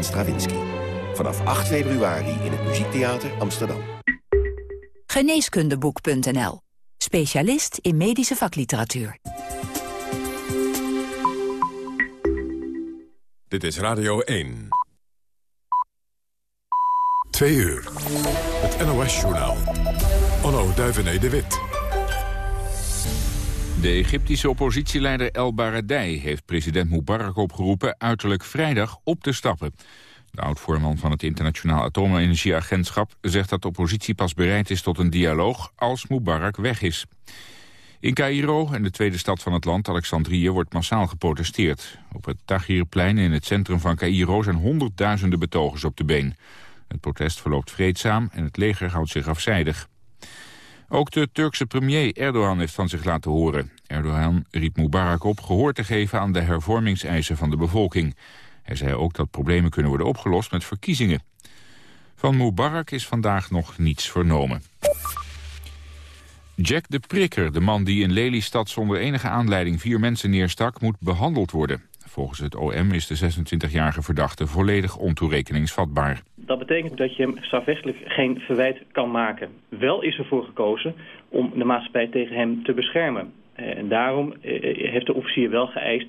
en Stravinsky. Vanaf 8 februari in het Muziektheater Amsterdam. Geneeskundeboek.nl. Specialist in medische vakliteratuur. Dit is Radio 1. 2 uur. Het NOS-journaal. Onno Duivené de Wit. De Egyptische oppositieleider El Baradei heeft president Mubarak opgeroepen uiterlijk vrijdag op te stappen. De oud-voorman van het Internationaal Atoomenergieagentschap zegt dat de oppositie pas bereid is tot een dialoog als Mubarak weg is. In Cairo en de tweede stad van het land, Alexandrië, wordt massaal geprotesteerd. Op het Tahrirplein in het centrum van Cairo zijn honderdduizenden betogers op de been. Het protest verloopt vreedzaam en het leger houdt zich afzijdig. Ook de Turkse premier Erdogan heeft van zich laten horen. Erdogan riep Mubarak op gehoor te geven aan de hervormingseisen van de bevolking. Hij zei ook dat problemen kunnen worden opgelost met verkiezingen. Van Mubarak is vandaag nog niets vernomen. Jack de Prikker, de man die in Lelystad zonder enige aanleiding vier mensen neerstak, moet behandeld worden. Volgens het OM is de 26-jarige verdachte volledig ontoerekeningsvatbaar. Dat betekent dat je hem strafrechtelijk geen verwijt kan maken. Wel is ervoor gekozen om de maatschappij tegen hem te beschermen. Eh, en daarom eh, heeft de officier wel geëist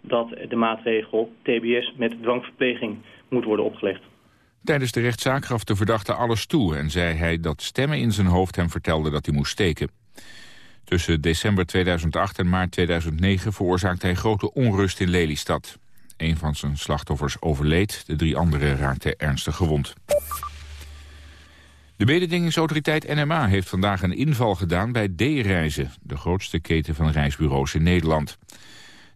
dat de maatregel TBS met dwangverpleging moet worden opgelegd. Tijdens de rechtszaak gaf de verdachte alles toe en zei hij dat stemmen in zijn hoofd hem vertelden dat hij moest steken. Tussen december 2008 en maart 2009 veroorzaakte hij grote onrust in Lelystad. Een van zijn slachtoffers overleed, de drie anderen raakten ernstig gewond. De mededingingsautoriteit NMA heeft vandaag een inval gedaan bij D-Reizen... de grootste keten van reisbureaus in Nederland.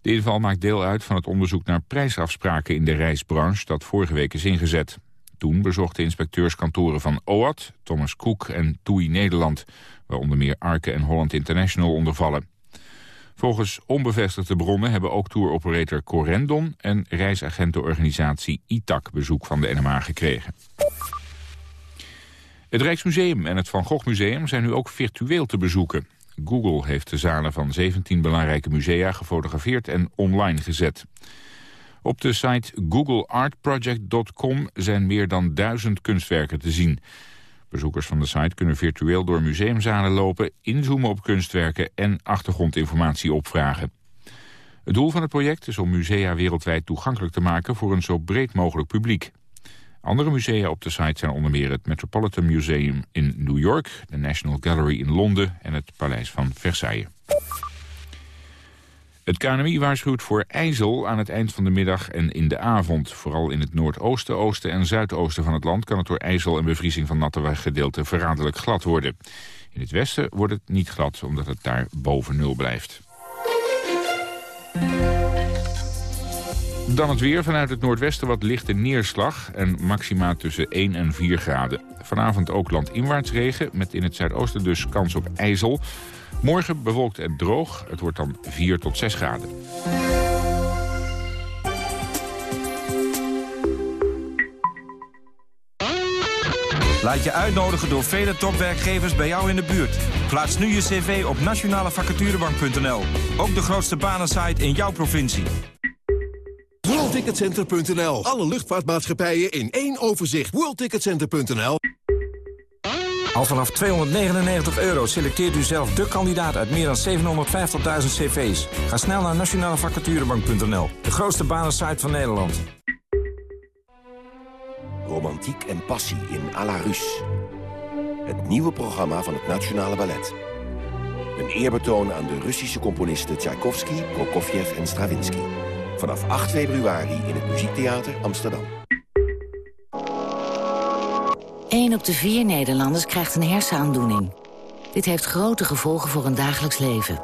De inval maakt deel uit van het onderzoek naar prijsafspraken in de reisbranche... dat vorige week is ingezet. Toen bezochten inspecteurskantoren van OAT, Thomas Cook en TUI Nederland... waar onder meer Arke en Holland International onder vallen. Volgens onbevestigde bronnen hebben ook touroperator Corendon... en reisagentenorganisatie ITAC bezoek van de NMA gekregen. Het Rijksmuseum en het Van Gogh Museum zijn nu ook virtueel te bezoeken. Google heeft de zalen van 17 belangrijke musea gefotografeerd en online gezet. Op de site googleartproject.com zijn meer dan duizend kunstwerken te zien. Bezoekers van de site kunnen virtueel door museumzalen lopen... inzoomen op kunstwerken en achtergrondinformatie opvragen. Het doel van het project is om musea wereldwijd toegankelijk te maken... voor een zo breed mogelijk publiek. Andere musea op de site zijn onder meer het Metropolitan Museum in New York... de National Gallery in Londen en het Paleis van Versailles. Het KNMI waarschuwt voor ijzel aan het eind van de middag en in de avond. Vooral in het noordoosten, oosten en zuidoosten van het land... kan het door ijzel en bevriezing van natte weggedeelten verraderlijk glad worden. In het westen wordt het niet glad, omdat het daar boven nul blijft. Dan het weer. Vanuit het noordwesten wat lichte neerslag en maxima tussen 1 en 4 graden. Vanavond ook landinwaarts regen, met in het zuidoosten dus kans op ijzel. Morgen bewolkt en droog. Het wordt dan 4 tot 6 graden. Laat je uitnodigen door vele topwerkgevers bij jou in de buurt. Plaats nu je cv op nationalevacaturebank.nl. Ook de grootste banensite in jouw provincie. WorldTicketCenter.nl. Alle luchtvaartmaatschappijen in één overzicht. WorldTicketCenter.nl. Al vanaf 299 euro selecteert u zelf de kandidaat uit meer dan 750.000 cv's. Ga snel naar nationalevacaturebank.nl. De grootste banensite van Nederland. Romantiek en passie in à la Russe. Het nieuwe programma van het Nationale Ballet. Een eerbetoon aan de Russische componisten Tchaikovsky, Prokofjev en Stravinsky. Vanaf 8 februari in het Muziektheater Amsterdam. 1 op de vier Nederlanders krijgt een hersenaandoening. Dit heeft grote gevolgen voor hun dagelijks leven.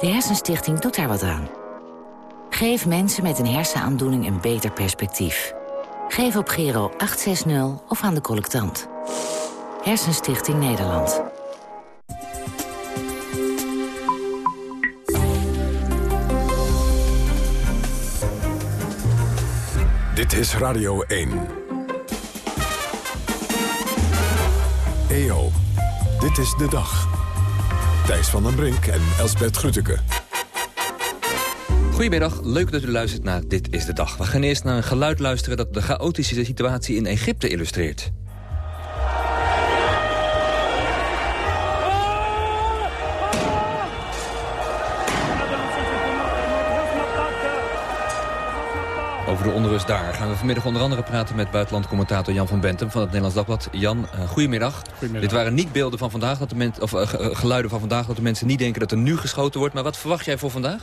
De Hersenstichting doet daar wat aan. Geef mensen met een hersenaandoening een beter perspectief. Geef op Gero 860 of aan de collectant. Hersenstichting Nederland. Dit is Radio 1. EO, dit is de dag. Thijs van den Brink en Elsbert Grütke. Goedemiddag, leuk dat u luistert naar Dit is de Dag. We gaan eerst naar een geluid luisteren dat de chaotische situatie in Egypte illustreert. Over de onrust daar gaan we vanmiddag onder andere praten met buitenlandcommentator Jan van Bentem van het Nederlands Dagblad. Jan, uh, goedemiddag. goedemiddag. Dit waren niet beelden van vandaag, dat de men, of uh, geluiden van vandaag, dat de mensen niet denken dat er nu geschoten wordt. Maar wat verwacht jij voor vandaag?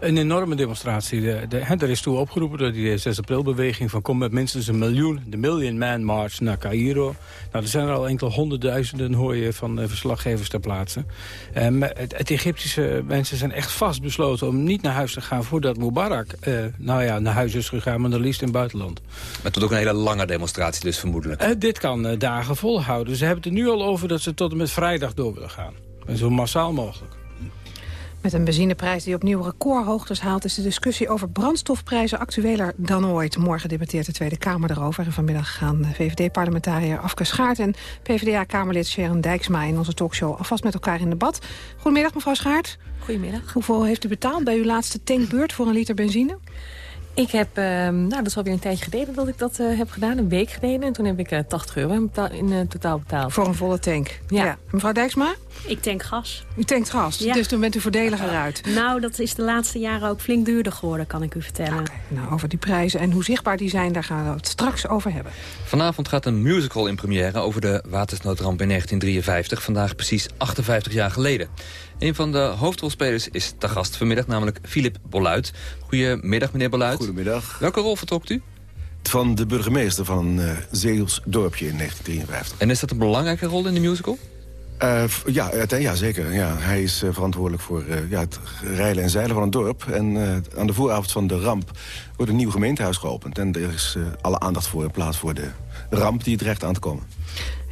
Een enorme demonstratie. De, de, er is toe opgeroepen door die 6 april-beweging... van kom met minstens een miljoen, de Million Man March naar Cairo. Nou, er zijn er al enkele honderdduizenden, hoor je van uh, verslaggevers ter plaatse. Um, het, het, Egyptische mensen zijn echt vastbesloten om niet naar huis te gaan... voordat Mubarak, uh, nou ja, naar huis is gegaan, maar dan liefst in het buitenland. Maar tot ook een hele lange demonstratie dus vermoedelijk? Uh, dit kan dagen volhouden. Ze hebben het er nu al over dat ze tot en met vrijdag door willen gaan. En zo massaal mogelijk. Met een benzineprijs die opnieuw recordhoogtes haalt... is de discussie over brandstofprijzen actueler dan ooit. Morgen debatteert de Tweede Kamer erover. En vanmiddag gaan VVD-parlementariër Afke Schaart... en PvdA-kamerlid Sharon Dijksma in onze talkshow... alvast met elkaar in debat. Goedemiddag, mevrouw Schaart. Goedemiddag. Hoeveel heeft u betaald bij uw laatste tankbeurt voor een liter benzine? Ik heb, uh, nou dat is alweer een tijdje geleden dat ik dat uh, heb gedaan. Een week geleden. En toen heb ik uh, 80 euro in, in uh, totaal betaald. Voor een volle tank? Ja. ja. Mevrouw Dijksma? Ik tank gas. U tankt gas, ja. dus dan bent u voordeliger uit. Nou, dat is de laatste jaren ook flink duurder geworden, kan ik u vertellen. Okay. Nou, over die prijzen en hoe zichtbaar die zijn, daar gaan we het straks over hebben. Vanavond gaat een musical in première over de watersnoodramp in 1953. Vandaag precies 58 jaar geleden. Een van de hoofdrolspelers is te gast vanmiddag, namelijk Philip Boluit. Goedemiddag, meneer Boluit. Goedemiddag. Welke rol vertrok u? Van de burgemeester van uh, Zeels dorpje in 1953. En is dat een belangrijke rol in de musical? Uh, ja, ja, zeker. Ja, hij is uh, verantwoordelijk voor uh, ja, het rijlen en zeilen van het dorp. En aan de vooravond van de ramp wordt een nieuw gemeentehuis geopend. En er is alle aandacht voor in plaats voor de ramp die dreigt aan te komen.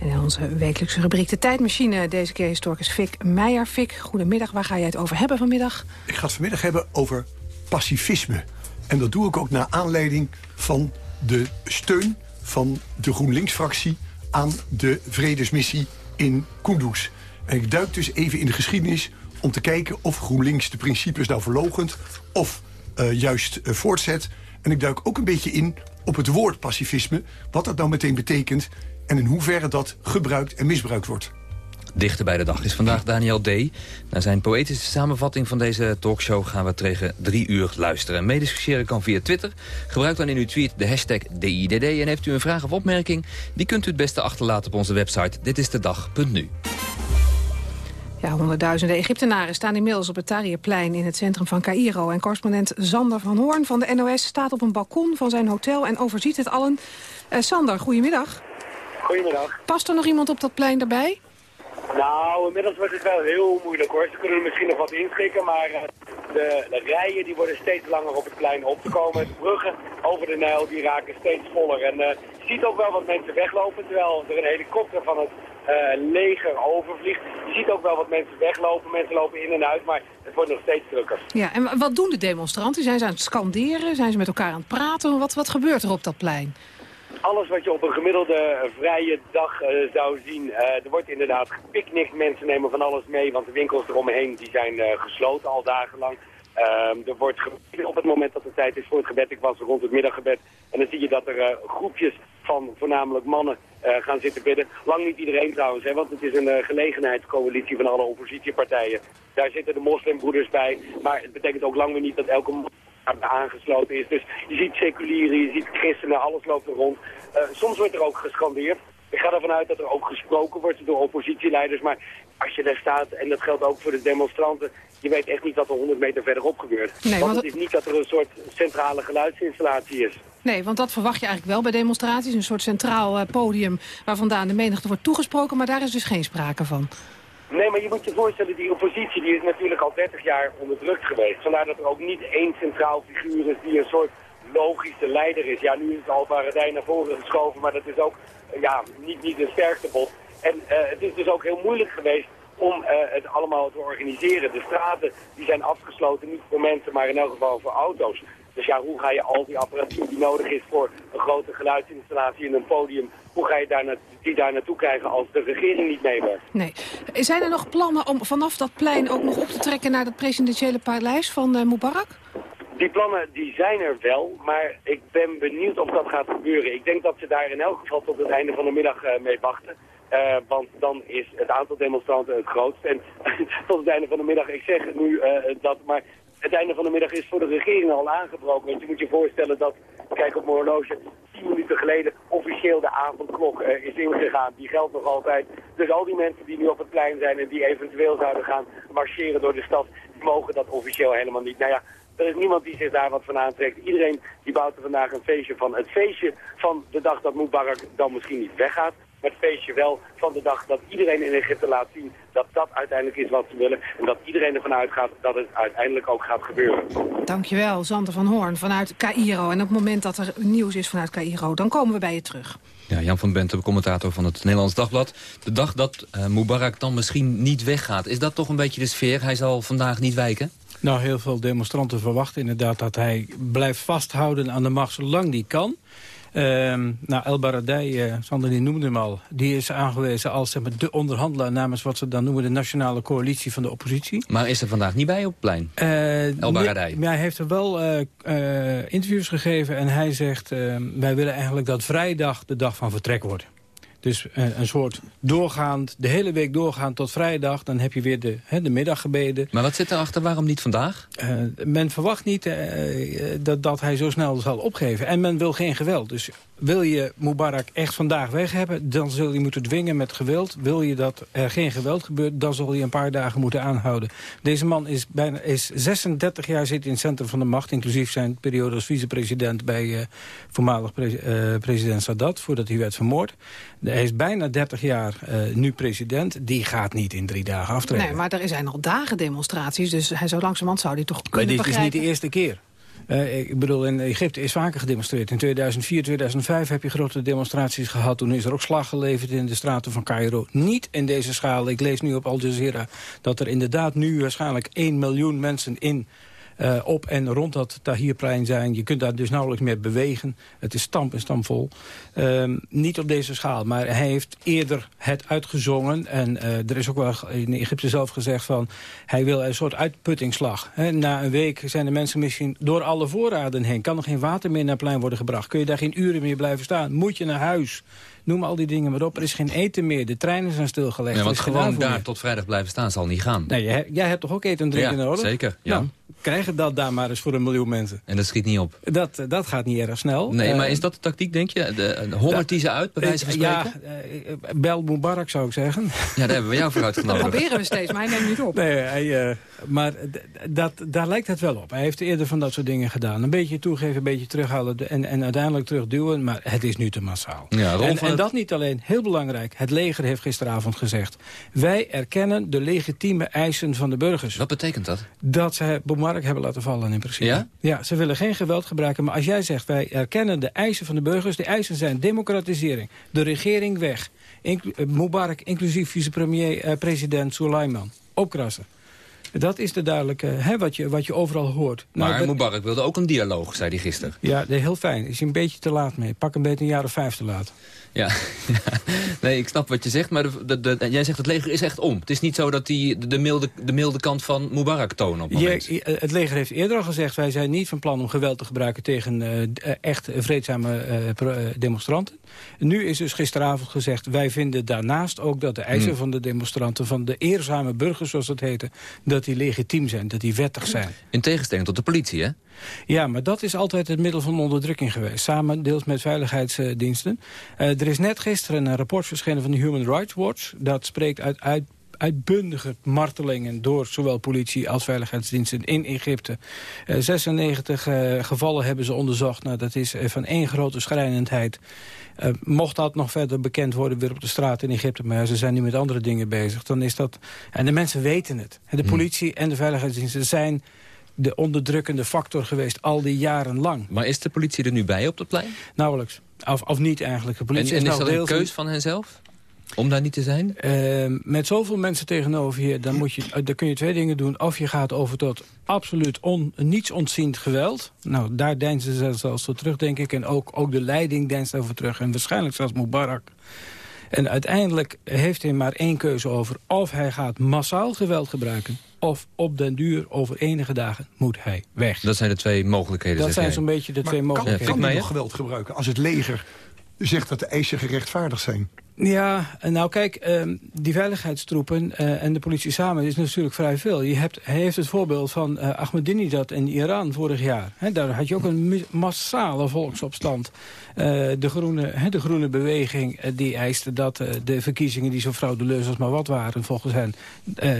En in onze wekelijkse rubriek De Tijdmachine. Deze keer historicus Fik Meijer. Fik, goedemiddag. Waar ga jij het over hebben vanmiddag? Ik ga het vanmiddag hebben over pacifisme. En dat doe ik ook naar aanleiding van de steun van de GroenLinks-fractie... aan de vredesmissie in Kunduz. En ik duik dus even in de geschiedenis om te kijken of GroenLinks de principes nou verlogent... of uh, juist uh, voortzet. En ik duik ook een beetje in op het woord pacifisme... wat dat nou meteen betekent en in hoeverre dat gebruikt en misbruikt wordt. Dichter bij de dag is vandaag Daniel D. Naar zijn poëtische samenvatting van deze talkshow gaan we tegen drie uur luisteren. Meediscussiëren kan via Twitter. Gebruik dan in uw tweet de hashtag DIDD. En heeft u een vraag of opmerking, die kunt u het beste achterlaten op onze website ditistedag.nu. Ja, honderdduizenden Egyptenaren staan inmiddels op het Tahrirplein in het centrum van Cairo. En correspondent Sander van Hoorn van de NOS staat op een balkon van zijn hotel en overziet het allen. Uh, Sander, goedemiddag. Goedemiddag. Past er nog iemand op dat plein daarbij? Nou, inmiddels wordt het wel heel moeilijk hoor. Ze kunnen er misschien nog wat inschikken, maar uh, de, de, rijen die worden steeds langer op het plein op te komen. De bruggen over de Nijl die raken steeds voller. En uh, je ziet ook wel wat mensen weglopen, terwijl er een helikopter van het uh, leger overvliegt. Je ziet ook wel wat mensen weglopen, mensen lopen in en uit, maar het wordt nog steeds drukker. Ja, en wat doen de demonstranten? Zijn ze aan het scanderen? Zijn ze met elkaar aan het praten? Wat, wat gebeurt er op dat plein? Alles wat je op een gemiddelde vrije dag uh, zou zien. Uh, er wordt inderdaad gepicnict. Mensen nemen van alles mee, want de winkels eromheen die zijn gesloten al dagenlang. Ehm, er wordt op het moment dat het tijd is voor het gebed. Ik was rond het middaggebed. En dan zie je dat er groepjes van voornamelijk mannen gaan zitten bidden. Lang niet iedereen trouwens, hè, want het is een gelegenheidscoalitie van alle oppositiepartijen. Daar zitten de moslimbroeders bij. Maar het betekent ook lang weer niet dat elke aangesloten is. Dus je ziet seculieren, je ziet christenen, alles loopt er rond. Uh, soms wordt er ook gescandeerd. Ik ga ervan uit dat er ook gesproken wordt door oppositieleiders. Maar als je daar staat, en dat geldt ook voor de demonstranten... je weet echt niet wat er 100 meter verderop gebeurt. Nee, want het is niet dat er een soort centrale geluidsinstallatie is. Nee, want dat verwacht je eigenlijk wel bij demonstraties. Een soort centraal uh, podium waar vandaan de menigte wordt toegesproken. Maar daar is dus geen sprake van. Nee, maar je moet je voorstellen, die oppositie die is natuurlijk al 30 jaar onderdrukt geweest. Vandaar dat er ook niet één centraal figuur is die een soort logische leider is. Ja, nu is het Alvaradij naar voren geschoven, maar dat is ook ja, niet, niet een sterkste bot. En uh, het is dus ook heel moeilijk geweest om uh, het allemaal te organiseren. De straten die zijn afgesloten, niet voor mensen, maar in elk geval voor auto's. Dus ja, hoe ga je al die apparatuur die nodig is voor een grote geluidsinstallatie in een podium... hoe ga je daar die daar naartoe krijgen als de regering niet meewerkt? Nee. Zijn er nog plannen om vanaf dat plein ook nog op te trekken naar het presidentiële paleis van uh, Mubarak? Die plannen die zijn er wel, maar ik ben benieuwd of dat gaat gebeuren. Ik denk dat ze daar in elk geval tot het einde van de middag uh, mee wachten. Uh, want dan is het aantal demonstranten het grootst. En tot het einde van de middag, ik zeg nu uh, dat, maar het einde van de middag is voor de regering al aangebroken. Want je moet je voorstellen dat, kijk op mijn horloge, tien minuten geleden officieel de avondklok is ingegaan. Die geldt nog altijd. Dus al die mensen die nu op het plein zijn en die eventueel zouden gaan marcheren door de stad, mogen dat officieel helemaal niet. Nou ja, er is niemand die zich daar wat van aantrekt. Iedereen die bouwt er vandaag een feestje van. Het feestje van de dag dat Mubarak dan misschien niet weggaat. Maar het feestje wel van de dag dat iedereen in Egypte laat zien dat dat uiteindelijk is wat ze willen. En dat iedereen ervan uitgaat dat het uiteindelijk ook gaat gebeuren. Dankjewel, Sander van Hoorn vanuit Cairo. En op het moment dat er nieuws is vanuit Cairo, dan komen we bij je terug. Ja, Jan van Benten, commentator van het Nederlands Dagblad. De dag dat uh, Mubarak dan misschien niet weggaat. Is dat toch een beetje de sfeer? Hij zal vandaag niet wijken? Nou, heel veel demonstranten verwachten inderdaad dat hij blijft vasthouden aan de macht zolang die kan. Uh, nou, El Baradei, uh, Sander die noemde hem al, die is aangewezen als zeg maar, de onderhandelaar namens wat ze dan noemen de nationale coalitie van de oppositie. Maar is er vandaag niet bij op het plein? Uh, El Baradei? Hij heeft er wel interviews gegeven en hij zegt, wij willen eigenlijk dat vrijdag de dag van vertrek wordt. Dus uh, een soort doorgaand, de hele week doorgaan tot vrijdag. Dan heb je weer de, hè, de middaggebeden. Maar wat zit erachter? Waarom niet vandaag? Uh, men verwacht niet uh, dat, dat hij zo snel zal opgeven. En men wil geen geweld. Dus wil je Mubarak echt vandaag weg hebben... dan zul je moeten dwingen met geweld. Wil je dat er geen geweld gebeurt... dan zul je een paar dagen moeten aanhouden. Deze man is, bijna, is 36 jaar zit in het centrum van de macht... inclusief zijn periode als vicepresident... bij voormalig pre president Sadat, voordat hij werd vermoord. Hij is bijna 30 jaar uh, nu president. Die gaat niet in drie dagen aftreden. Nee, maar er zijn al dagen demonstraties. Dus hij zo langzamerhand zou hij toch kunnen Maar dit is niet de eerste keer. Uh, ik bedoel, in Egypte is vaker gedemonstreerd. In 2004, 2005 heb je grote demonstraties gehad. Toen is er ook slag geleverd in de straten van Cairo. Niet in deze schaal. Ik lees nu op Al Jazeera dat er inderdaad nu waarschijnlijk 1 miljoen mensen in uh, op en rond dat Tahirplein zijn. Je kunt daar dus nauwelijks meer bewegen. Het is stamp en stampvol. Uh, niet op deze schaal, maar hij heeft eerder het uitgezongen. En uh, er is ook wel in Egypte zelf gezegd van... hij wil een soort uitputtingsslag. He, na een week zijn de mensen misschien door alle voorraden heen. Kan er geen water meer naar het plein worden gebracht? Kun je daar geen uren meer blijven staan? Moet je naar huis? Noem al die dingen maar op. Er is geen eten meer. De treinen zijn stilgelegd. Ja, want gewoon daar tot vrijdag blijven staan zal niet gaan. Nee, jij, jij hebt toch ook eten en drinken ja, nodig? zeker. Ja. Nou, krijgen dat daar maar eens voor een miljoen mensen. En dat schiet niet op? Dat, dat gaat niet erg snel. Nee, uh, maar is dat de tactiek, denk je? De, de hongert die ze uit, bij wijze van spreken? Ja, uh, bel Mubarak zou ik zeggen. Ja, daar hebben we jou voor uitgenodigd. Dat proberen we steeds, maar hij neemt niet op. Nee, hij, uh, maar dat, daar lijkt het wel op. Hij heeft eerder van dat soort dingen gedaan. Een beetje toegeven, een beetje terughalen en, en uiteindelijk terugduwen. Maar het is nu te massaal. Ja, en, en dat niet alleen. Heel belangrijk. Het leger heeft gisteravond gezegd... wij erkennen de legitieme eisen van de burgers. Wat betekent dat? Dat ze Mubarak hebben laten vallen in principe. Ja? Ja, ze willen geen geweld gebruiken. Maar als jij zegt, wij erkennen de eisen van de burgers... de eisen zijn democratisering, de regering weg... Inclu Mubarak inclusief vicepremier, uh, president Suleiman. Opkrassen. Dat is de duidelijke, hè, wat, je, wat je overal hoort. Maar nou, Mubarak wilde ook een dialoog, zei hij gisteren. Ja, heel fijn. Is hij een beetje te laat mee. Pak een beetje een jaar of vijf te laat. Ja, nee, ik snap wat je zegt, maar de, de, de, jij zegt het leger is echt om. Het is niet zo dat die de, milde, de milde kant van Mubarak tonen op het moment. Het leger heeft eerder al gezegd, wij zijn niet van plan om geweld te gebruiken tegen uh, echt vreedzame uh, demonstranten. Nu is dus gisteravond gezegd, wij vinden daarnaast ook dat de eisen hmm. van de demonstranten, van de eerzame burgers zoals dat heette, dat die legitiem zijn, dat die wettig zijn. In tegenstelling tot de politie, hè? Ja, maar dat is altijd het middel van onderdrukking geweest. Samen, deels met veiligheidsdiensten. Uh, er is net gisteren een rapport verschenen van de Human Rights Watch. Dat spreekt uit, uit uitbundige martelingen door zowel politie als veiligheidsdiensten in Egypte. Uh, 96 uh, gevallen hebben ze onderzocht. Nou, dat is uh, van één grote schrijnendheid. mocht dat nog verder bekend worden weer op de straat in Egypte... maar ze zijn nu met andere dingen bezig, dan is dat... En de mensen weten het. De politie en de veiligheidsdiensten zijn de onderdrukkende factor geweest al die jaren lang. Maar is de politie er nu bij op het plein? Nauwelijks. Of, of niet eigenlijk. De politie en, en is, is dat een keus van henzelf? Om daar niet te zijn? Uh, met zoveel mensen tegenover je, dan, moet je, dan kun je twee dingen doen. Of je gaat over tot absoluut on, niets ontziend geweld. Nou, daar deinzen ze zelfs voor terug, denk ik. En ook, ook de leiding deinst over terug. En waarschijnlijk zelfs Mubarak. En uiteindelijk heeft hij maar één keuze over. Of hij gaat massaal geweld gebruiken... of op den duur over enige dagen moet hij weg. Dat zijn de twee mogelijkheden. Dat zijn zo'n beetje de maar twee mogelijkheden. Kan, kan hij nog geweld gebruiken als het leger zegt dat de eisen gerechtvaardigd zijn? Ja, nou kijk, ehm, die veiligheidstroepen uh, en de politie samen is natuurlijk vrij veel. Je hebt, hij heeft het voorbeeld van uh, Ahmadinejad in Iran vorig jaar. Daar had je ook een massale volksopstand. Uh, de, groene, de groene beweging die eiste dat de verkiezingen die zo frauduleus als maar wat waren volgens hen...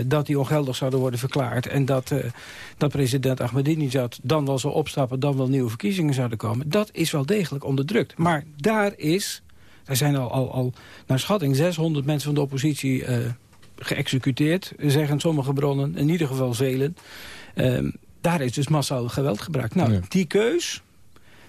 dat die ongeldig zouden worden verklaard. En dat, dat president Ahmadinejad dan wel zou opstappen, dan wel nieuwe verkiezingen zouden komen. Dat is wel degelijk onderdrukt. Maar daar is er zijn al, al, al naar schatting 600 mensen van de oppositie uh, geëxecuteerd, zeggen sommige bronnen, in ieder geval velen. Uh, daar is dus massaal geweld gebruikt. Nou, ja. die keus,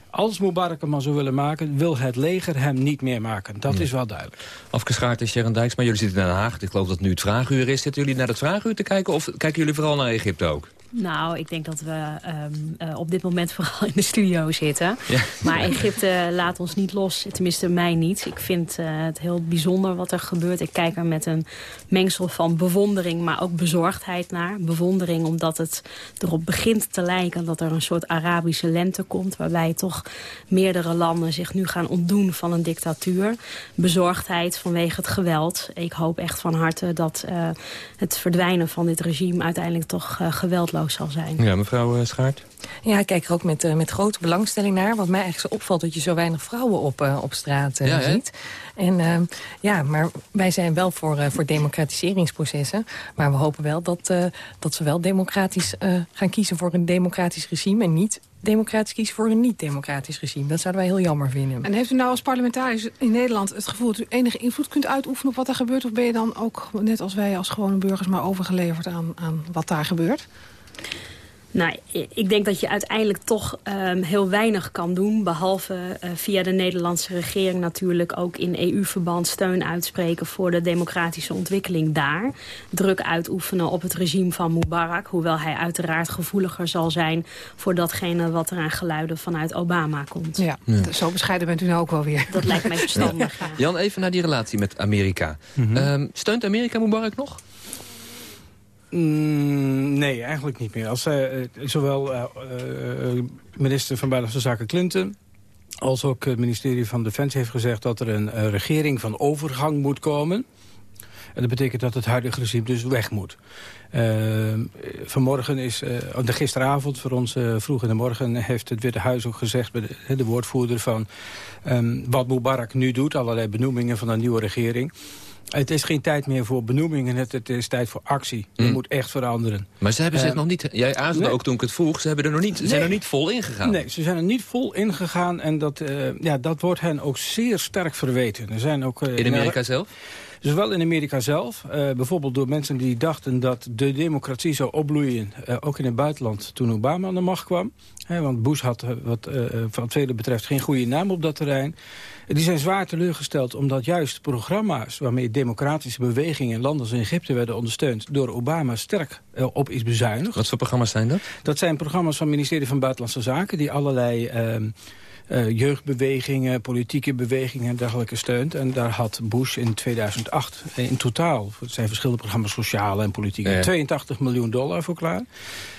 als Mubarak hem maar zou willen maken... wil het leger hem niet meer maken. Dat is wel duidelijk. Afgeschaard is Sharon Dijks, maar jullie zitten in Den Haag. Ik geloof dat het nu het vraaguur is. Zitten jullie naar het vraaguur te kijken of kijken jullie vooral naar Egypte ook? Nou, ik denk dat we um, uh, op dit moment vooral in de studio zitten. Ja. Maar Egypte laat ons niet los, tenminste mij niet. Ik vind uh, het heel bijzonder wat er gebeurt. Ik kijk er met een mengsel van bewondering, maar ook bezorgdheid naar. Bewondering omdat het erop begint te lijken dat er een soort Arabische lente komt... waarbij toch meerdere landen zich nu gaan ontdoen van een dictatuur. Bezorgdheid vanwege het geweld. Ik hoop echt van harte dat uh, het verdwijnen van dit regime uiteindelijk toch geweldloos zal zijn. Ja, mevrouw uh, Schaart? Ja, ik kijk er ook met, uh, met grote belangstelling naar. Wat mij eigenlijk zo opvalt dat je zo weinig vrouwen op, uh, op straat ja, ziet. En ja, maar wij zijn wel voor, voor democratiseringsprocessen. Maar we hopen wel dat, dat ze wel democratisch gaan kiezen voor een democratisch regime... en niet democratisch kiezen voor een niet-democratisch regime. Dat zouden wij heel jammer vinden. En heeft u nou als parlementariër in Nederland het gevoel... dat u enige invloed kunt uitoefenen op wat er gebeurt? Of ben je dan ook, net als wij als gewone burgers... maar overgeleverd aan, aan wat daar gebeurt? Nou, ik denk dat je uiteindelijk toch um, heel weinig kan doen. Behalve uh, via de Nederlandse regering natuurlijk ook in EU-verband steun uitspreken voor de democratische ontwikkeling daar. Druk uitoefenen op het regime van Mubarak. Hoewel hij uiteraard gevoeliger zal zijn voor datgene wat er aan geluiden vanuit Obama komt. Ja, ja. zo bescheiden bent u nou ook wel weer. Dat lijkt mij verstandig. Ja. Jan, even naar die relatie met Amerika. Mm -hmm. um, steunt Amerika Mubarak nog? Mm, nee, eigenlijk niet meer. Als, uh, zowel uh, uh, minister van Buitenlandse Zaken Clinton... als ook het ministerie van Defensie heeft gezegd... dat er een regering van overgang moet komen. En dat betekent dat het huidige regime dus weg moet. vanmorgen is, de gisteravond voor ons vroeg in de morgen... heeft het Witte Huis ook gezegd, bij de, de woordvoerder van... Um, wat Mubarak nu doet, allerlei benoemingen van een nieuwe regering... Het is geen tijd meer voor benoemingen, het, het is tijd voor actie. Mm. Het moet echt veranderen. Maar ze hebben zich uh, nog niet, jij aarzelde nee. ook toen ik het vroeg, ze hebben er nog niet, nee. zijn er niet vol ingegaan. Nee, ze zijn er niet vol ingegaan en dat, uh, ja, dat wordt hen ook zeer sterk verweten. Er zijn ook, uh, in Amerika nou, zelf? Zowel in Amerika zelf, bijvoorbeeld door mensen die dachten dat de democratie zou opbloeien, ook in het buitenland, toen Obama aan de macht kwam. He, want Bush had wat uh, van het vele betreft geen goede naam op dat terrein. Die zijn zwaar teleurgesteld omdat juist programma's... waarmee democratische bewegingen in landen als Egypte werden ondersteund... door Obama sterk uh, op is bezuinigd. Wat voor programma's zijn dat? Dat zijn programma's van het ministerie van Buitenlandse Zaken... die allerlei... Uh, uh, jeugdbewegingen, politieke bewegingen en dergelijke steunt. En daar had Bush in 2008 in totaal, het zijn verschillende programma's sociale en politieke, ja. 82 miljoen dollar voor klaar.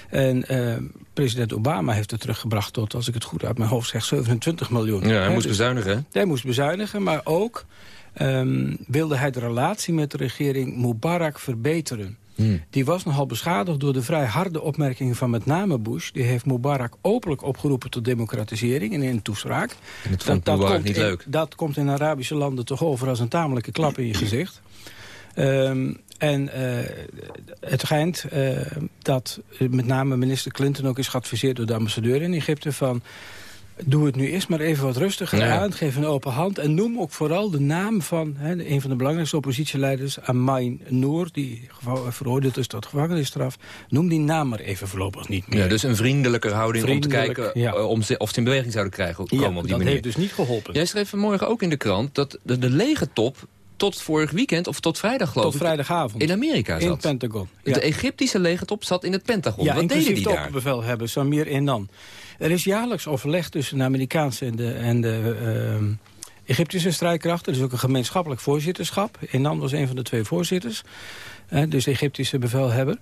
En uh, president Obama heeft het teruggebracht tot, als ik het goed uit mijn hoofd zeg, 27 miljoen. Ja, hij moest dus, bezuinigen. Hij moest bezuinigen, maar ook um, wilde hij de relatie met de regering Mubarak verbeteren. Hmm. Die was nogal beschadigd door de vrij harde opmerkingen van met name Bush. Die heeft Mubarak openlijk opgeroepen tot democratisering en in toespraak. En vond dat, dat komt niet in, leuk. Dat komt in Arabische landen toch over als een tamelijke klap in je gezicht. Um, en uh, het schijnt uh, dat met name minister Clinton ook is geadviseerd door de ambassadeur in Egypte van... Doe het nu eerst maar even wat rustiger ja. aan. Geef een open hand. En noem ook vooral de naam van hè, een van de belangrijkste oppositieleiders... Amain Noor, die veroordeeld is tot gevangenisstraf. Noem die naam maar even voorlopig niet meer. Ja, dus een vriendelijke houding Vriendelijk, om te kijken... Ja. om ze, of ze in beweging zouden krijgen, komen ja, op die dat manier. heeft dus niet geholpen. Jij schreef vanmorgen ook in de krant dat de, de lege top tot vorig weekend, of tot vrijdag geloof tot ik... vrijdagavond. In Amerika zat. In het Pentagon. Ja. De Egyptische legertop zat in het Pentagon. Ja, Wat deden die daar? bevel hebben, Samir Enan. Er is jaarlijks overleg tussen de Amerikaanse en de, en de uh, Egyptische strijdkrachten. Dus ook een gemeenschappelijk voorzitterschap. Enan was een van de twee voorzitters. dus de Egyptische bevelhebber.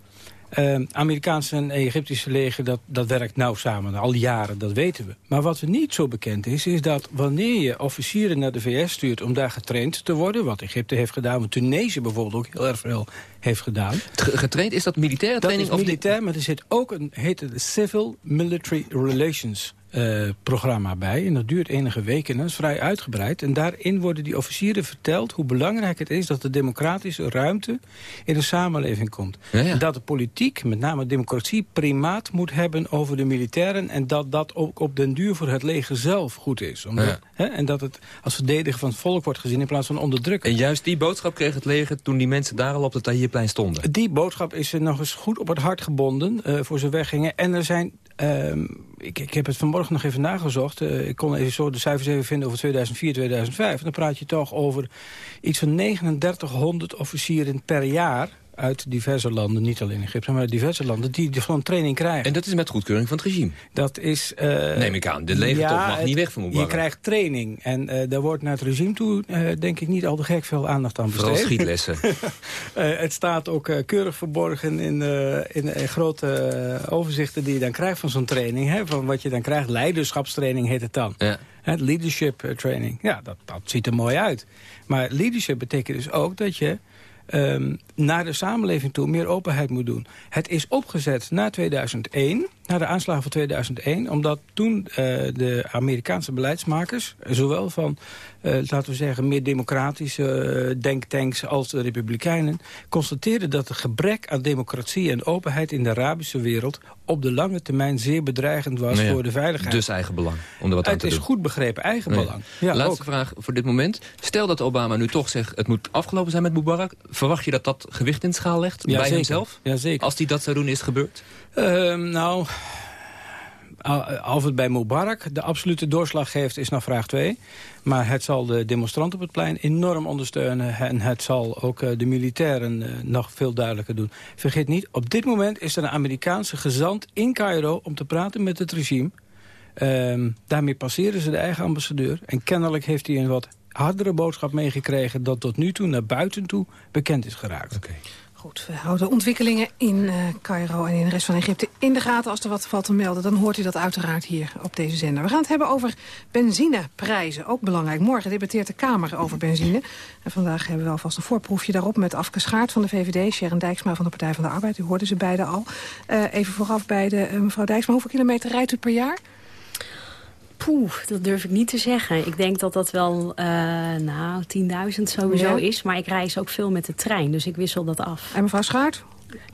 Uh, Amerikaanse en Egyptische leger, dat, dat werkt nauw samen. Al jaren, dat weten we. Maar wat er niet zo bekend is, is dat wanneer je officieren naar de VS stuurt... om daar getraind te worden, wat Egypte heeft gedaan... wat Tunesië bijvoorbeeld ook heel erg veel heeft gedaan. Getraind, is dat militaire training? Dat is militair, maar er zit ook een, heet het Civil Military Relations uh, programma bij. En dat duurt enige weken en dat is vrij uitgebreid. En daarin worden die officieren verteld hoe belangrijk het is... dat de democratische ruimte in de samenleving komt. En dat de politiek, met name democratie, primaat moet hebben over de militairen... en dat dat ook op den duur voor het leger zelf goed is. Omdat, hè, en dat het als verdediger van het volk wordt gezien in plaats van onderdrukken. En juist die boodschap kreeg het leger toen die mensen daar al op het Tahrirplein stonden? Die boodschap is er nog eens goed op het hart gebonden uh, voor ze weggingen. En er zijn Uh, ik, ik, heb het vanmorgen nog even nagezocht. Uh, ik kon even zo de cijfers even vinden over 2004, 2005. En dan praat je toch over iets van 3900 officieren per jaar uit diverse landen, niet alleen Egypte, maar uit diverse landen, die gewoon training krijgen. En dat is met goedkeuring van het regime? Dat is... Uh, Neem ik aan, de legertop ja, mag niet weg van Je krijgt training en uh, daar wordt naar het regime toe, uh, denk ik, niet al te gek veel aandacht aan besteed. Vooral schietlessen. het staat ook keurig verborgen in, in, in grote overzichten die je dan krijgt van zo'n training. Hè, van wat je dan krijgt, leiderschapstraining heet het dan. Ja. leadership training, ja, dat, dat ziet er mooi uit. Maar leadership betekent dus ook dat je um, naar de samenleving toe meer openheid moet doen. Het is opgezet na 2001, na de aanslagen van 2001... omdat toen uh, de Amerikaanse beleidsmakers, zowel van, uh, laten we zeggen... meer democratische uh, denktanks als de republikeinen... constateerden dat het gebrek aan democratie en openheid in de Arabische wereld... op de lange termijn zeer bedreigend was nou ja, voor de veiligheid. Dus eigen belang, om er wat aan het te doen. Het is goed begrepen eigen nee. belang. Ja, Laatste ook. vraag voor dit moment. Stel dat Obama nu toch zegt, het moet afgelopen zijn met Mubarak. Verwacht je dat dat gewicht in schaal legt ja, bij zeker. hemzelf? Ja, zeker. Als hij dat zou doen, is het gebeurd? Uh, nou, of het bij Mubarak de absolute doorslag geeft, is nog vraag 2. Maar het zal de demonstranten op het plein enorm ondersteunen... en het zal ook de militairen uh, nog veel duidelijker doen. Vergeet niet, op dit moment is er een Amerikaanse gezant in Cairo... om te praten met het regime. Uh, daarmee passeren ze de eigen ambassadeur. En kennelijk heeft hij een wat hardere boodschap meegekregen... dat tot nu toe naar buiten toe bekend is geraakt. Okay. Goed, we houden ontwikkelingen in uh, Cairo en in de rest van Egypte in de gaten. Als er wat valt te melden, dan hoort u dat uiteraard hier op deze zender. We gaan het hebben over benzineprijzen, ook belangrijk. Morgen debatteert de Kamer over benzine. En vandaag hebben we alvast een voorproefje daarop met Afke Schaart van de VVD... Sharon Dijksma van de Partij van de Arbeid, u hoorde ze beide al. Uh, even vooraf bij de, uh, mevrouw Dijksma, hoeveel kilometer rijdt u per jaar? Poeh, dat durf ik niet te zeggen. Ik denk dat dat wel, uh, nou, 10.000 sowieso ja. is. Maar ik reis ook veel met de trein, dus ik wissel dat af. En mevrouw Schaart?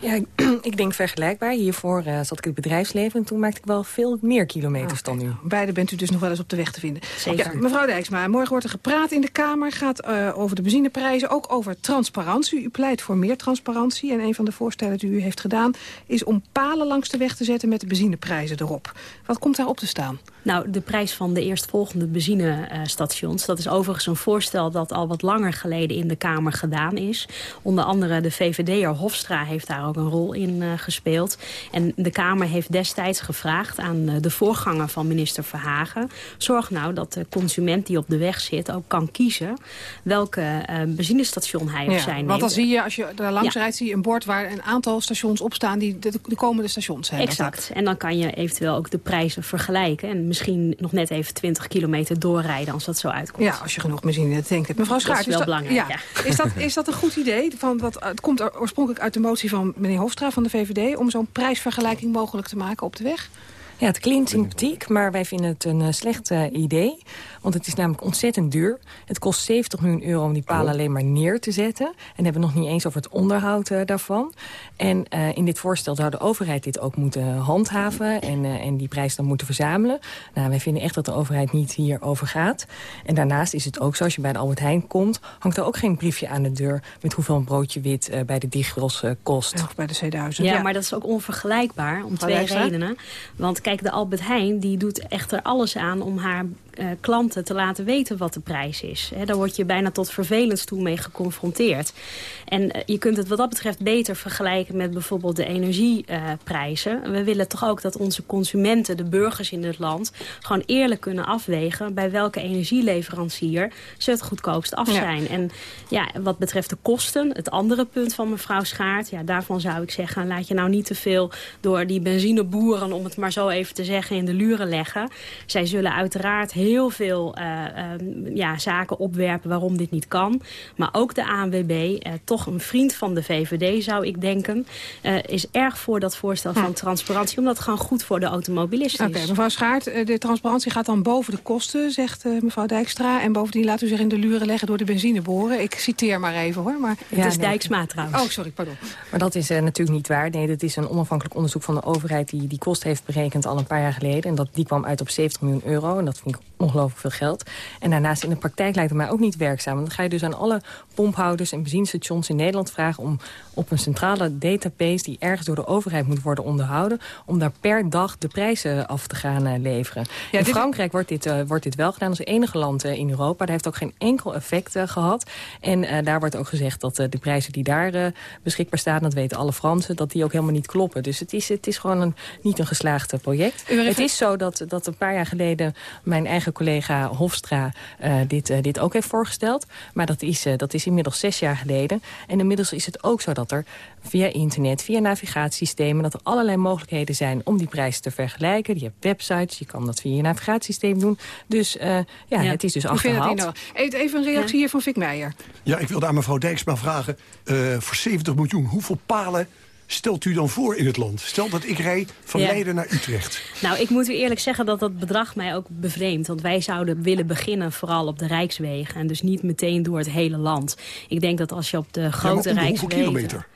Ja, ik denk vergelijkbaar. Hiervoor uh, zat ik in het bedrijfsleven en toen maakte ik wel veel meer kilometers okay. dan nu. Beide bent u dus nog wel eens op de weg te vinden. Zeker. Ja, mevrouw Dijksma, morgen wordt er gepraat in de Kamer. Gaat uh, over de benzineprijzen, ook over transparantie. U pleit voor meer transparantie. En een van de voorstellen die u heeft gedaan... is om palen langs de weg te zetten met de benzineprijzen erop. Wat komt daar op te staan? Nou, de prijs van de eerstvolgende benzinestations. Dat is overigens een voorstel dat al wat langer geleden in de Kamer gedaan is. Onder andere de VVD'er Hofstra heeft daar ook een rol in uh, gespeeld. En de Kamer heeft destijds gevraagd aan uh, de voorganger van minister Verhagen... zorg nou dat de consument die op de weg zit ook kan kiezen... welke uh, benzinestation hij of ja, zij neemt. Want dan zie je, als je daar langs ja. rijdt, zie je een bord... waar een aantal stations op staan die de, de komende stations zijn. Exact. En dan kan je eventueel ook de prijzen vergelijken... en misschien nog net even 20 kilometer doorrijden als dat zo uitkomt. Ja, als je genoeg benzine denkt. Mevrouw Schaart, dat is wel is dat, belangrijk. Ja. Is, dat, is dat een goed idee? Van wat, het komt oorspronkelijk uit de motie meneer Hofstra van de VVD... om zo'n prijsvergelijking mogelijk te maken op de weg? Ja, het klinkt sympathiek, maar wij vinden het een uh, slecht uh, idee. Want het is namelijk ontzettend duur. Het kost 70 miljoen euro om die palen oh. alleen maar neer te zetten. En hebben we nog niet eens over het onderhoud uh, daarvan. En in dit voorstel zou de overheid dit ook moeten handhaven... en, en die prijs dan moeten verzamelen. Nou, wij vinden echt dat de overheid niet hierover gaat. En daarnaast is het ook zo, als je bij de Albert Heijn komt... hangt er ook geen briefje aan de deur... met hoeveel een broodje wit bij de Digros kost. Of bij de C1000. Ja, ja, maar dat is ook onvergelijkbaar om twee redenen. Want kijk, de Albert Heijn die doet echt er alles aan om haar klanten te laten weten wat de prijs is. He, daar word je bijna tot vervelend toe mee geconfronteerd. En je kunt het wat dat betreft beter vergelijken met bijvoorbeeld de energieprijzen. we willen toch ook dat onze consumenten, de burgers in het land... gewoon eerlijk kunnen afwegen bij welke energieleverancier ze het goedkoopst af zijn. En ja, wat betreft de kosten, het andere punt van mevrouw Schaart... Ja, daarvan zou ik zeggen, laat je nou niet te veel door die benzineboeren... om het maar zo even te zeggen, in de luren leggen. Zij zullen uiteraard heel veel uh, uh, ja, zaken opwerpen waarom dit niet kan. Maar ook de ANWB, uh, toch een vriend van de VVD zou ik denken... is erg voor dat voorstel van transparantie... omdat het gewoon goed voor de automobilist is. Oké, mevrouw Schaart, de transparantie gaat dan boven de kosten, zegt mevrouw Dijkstra. En bovendien laten u zich in de luren leggen door de benzineboren. Ik citeer maar even hoor. Maar... Het is Dijksma trouwens. Oh, sorry, pardon. Maar dat is natuurlijk niet waar. Nee, dat is een onafhankelijk onderzoek van de overheid... die die kost heeft berekend al een paar jaar geleden. En dat, die kwam uit op 70 miljoen euro. En dat vind ik ongelooflijk veel geld. En daarnaast in de praktijk lijkt het mij ook niet werkzaam. Dan ga je dus aan alle pomphouders en benzinestations in Nederland vragen... om op een centrale database die ergens door de overheid moet worden onderhouden... om daar per dag de prijzen af te gaan uh, leveren. in Frankrijk wordt dit, uh, wordt dit wel gedaan als enige land uh, in Europa. Daar heeft ook geen enkel effect gehad. En daar wordt ook gezegd dat de prijzen die daar beschikbaar staan... dat weten alle Fransen, dat die ook helemaal niet kloppen. Dus het is, het is gewoon een, niet een geslaagd project. Het is zo dat, dat een paar jaar geleden mijn eigen collega Hofstra dit, dit ook heeft voorgesteld. Maar dat is, dat is inmiddels zes jaar geleden. En inmiddels is het ook zo dat er via internet, via navigatiesystemen... dat er allerlei mogelijkheden zijn om die prijzen te vergelijken. Je hebt websites, je kan dat via je navigatiesysteem doen. Dus uh, ja, ja, het is dus achterhaald. Even een reactie ja. hier van Vic Meijer. Ja, ik wilde aan mevrouw Dijksma vragen... Uh, voor 70 miljoen, hoeveel palen stelt u dan voor in het land? Stel dat ik rijd van ja. Leiden naar Utrecht. Nou, ik moet u eerlijk zeggen dat dat bedrag mij ook bevreemdt. Want wij zouden willen beginnen vooral op de Rijkswegen. En dus niet meteen door het hele land. Ik denk dat als je op de grote ja, Rijkswegen... Kilometer?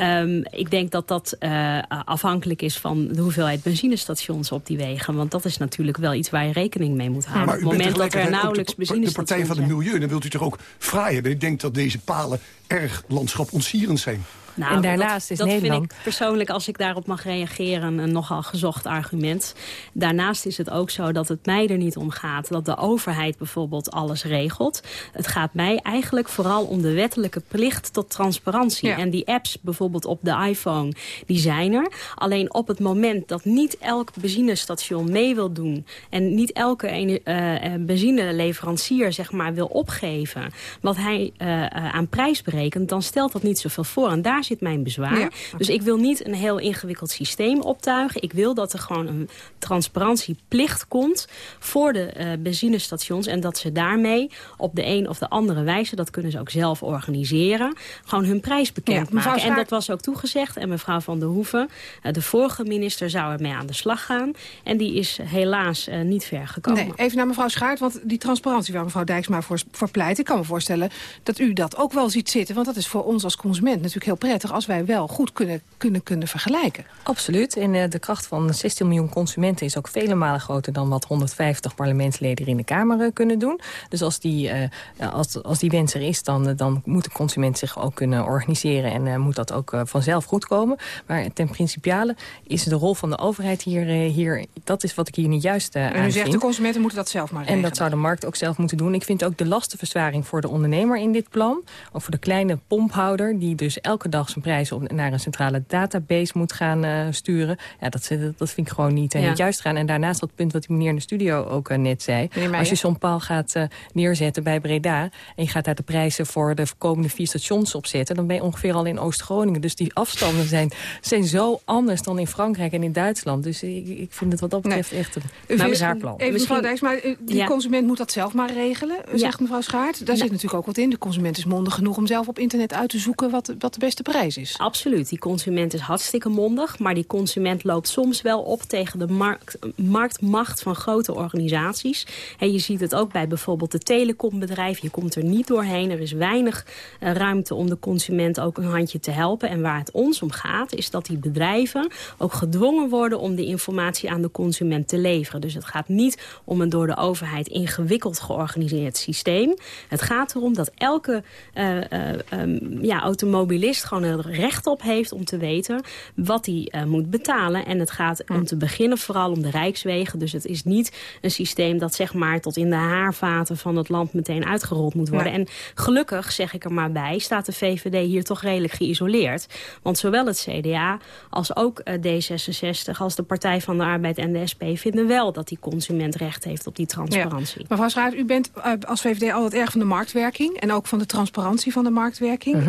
Um, ik denk dat dat uh, afhankelijk is van de hoeveelheid benzinestations op die wegen. Want dat is natuurlijk wel iets waar je rekening mee moet houden. Maar op het moment dat er nauwelijks de, de Partij van het Milieu, dan wilt u toch ook fraaien. Ik denk dat deze palen erg landschapontsierend zijn. Nou, en daarnaast dat, is dat Nederland... vind ik persoonlijk, als ik daarop mag reageren, een nogal gezocht argument. Daarnaast is het ook zo dat het mij er niet om gaat dat de overheid bijvoorbeeld alles regelt. Het gaat mij eigenlijk vooral om de wettelijke plicht tot transparantie. Ja. En die apps bijvoorbeeld op de iPhone, die zijn er. Alleen op het moment dat niet elk benzinestation mee wil doen... en niet elke uh, benzineleverancier zeg maar, wil opgeven... wat hij uh, aan prijs berekent, dan stelt dat niet zoveel voor. En daar zit mijn bezwaar. Ja. Dus ik wil niet een heel ingewikkeld systeem optuigen. Ik wil dat er gewoon een transparantieplicht komt voor de uh, benzinestations. En dat ze daarmee op de een of de andere wijze, dat kunnen ze ook zelf organiseren, gewoon hun prijs bekendmaken. Ja, en dat was ook toegezegd. En mevrouw Van der Hoeven, uh, de vorige minister, zou ermee aan de slag gaan. En die is helaas uh, niet ver gekomen. Nee, even naar mevrouw Schaart, want die transparantie waar mevrouw Dijksma voor, voor pleit... ik kan me voorstellen dat u dat ook wel ziet zitten. Want dat is voor ons als consument natuurlijk heel prettig... als wij wel goed kunnen, kunnen, kunnen vergelijken. Absoluut. En uh, de kracht van 16 miljoen consumenten is ook vele malen groter... dan wat 150 parlementsleden in de Kamer uh, kunnen doen. Dus als die, uh, als, als die wens er is, dan, dan moet de consument zich ook kunnen organiseren... en moet dat ook vanzelf goed komen. Maar ten principiale is de rol van de overheid hier... hier dat is wat ik hier niet juist aan En u zegt de consumenten moeten dat zelf maar En regelen. dat zou de markt ook zelf moeten doen. Ik vind ook de lastenverzwaring voor de ondernemer in dit plan. Ook voor de kleine pomphouder die dus elke dag zijn prijzen op, naar een centrale database moet gaan uh, sturen. Ja, dat, dat vind ik gewoon niet, uh, Ja. niet juist gaan. En daarnaast dat punt wat die meneer in de studio ook uh, net zei. Als je zo'n paal gaat uh, neerzetten bij Breda... en je gaat daar de prijzen voor de komende vier stations opzetten... dan ben je ongeveer al in Oost-Groningen. Dus die afstanden zijn, zijn zo anders dan in Frankrijk en in Duitsland. Dus ik, ik vind het wat dat betreft echt een, U een vindt- raar plan. Even mevrouw Dijksma, eh, die Ja. consument moet dat zelf maar regelen, zegt mevrouw Schaart. Daar zit natuurlijk ook wat in. De consument is mondig genoeg om zelf op internet uit te zoeken wat, wat de beste prijs is. Absoluut. Die consument is hartstikke mondig. Maar die consument loopt soms wel op tegen de markt, marktmacht van grote organisaties. En je ziet het ook bij bijvoorbeeld de telecombedrijven. Je komt er niet doorheen. Er is weinig eh, ruimte om de consument ook een handje te helpen. En waar het ons om gaat is dat die bedrijven ook gedwongen worden om de informatie aan de consument te leveren. Dus het gaat niet om een door de overheid ingewikkeld georganiseerd systeem. Het gaat erom dat elke eh, eh, um, ja, automobilist gewoon gewoon er recht op heeft om te weten wat hij moet betalen. En het gaat om te beginnen vooral om de rijkswegen. Dus het is niet een systeem dat zeg maar tot in de haarvaten van het land meteen uitgerold moet worden. En gelukkig, zeg ik er maar bij, staat de VVD hier toch redelijk geïsoleerd. Want zowel het CDA als ook D66, als de Partij van de Arbeid en de SP vinden wel dat die consument recht heeft op die transparantie. Ja. Mevrouw Schaart, u bent als VVD altijd erg van de marktwerking en ook van de transparantie van de marktwerking. Mhm.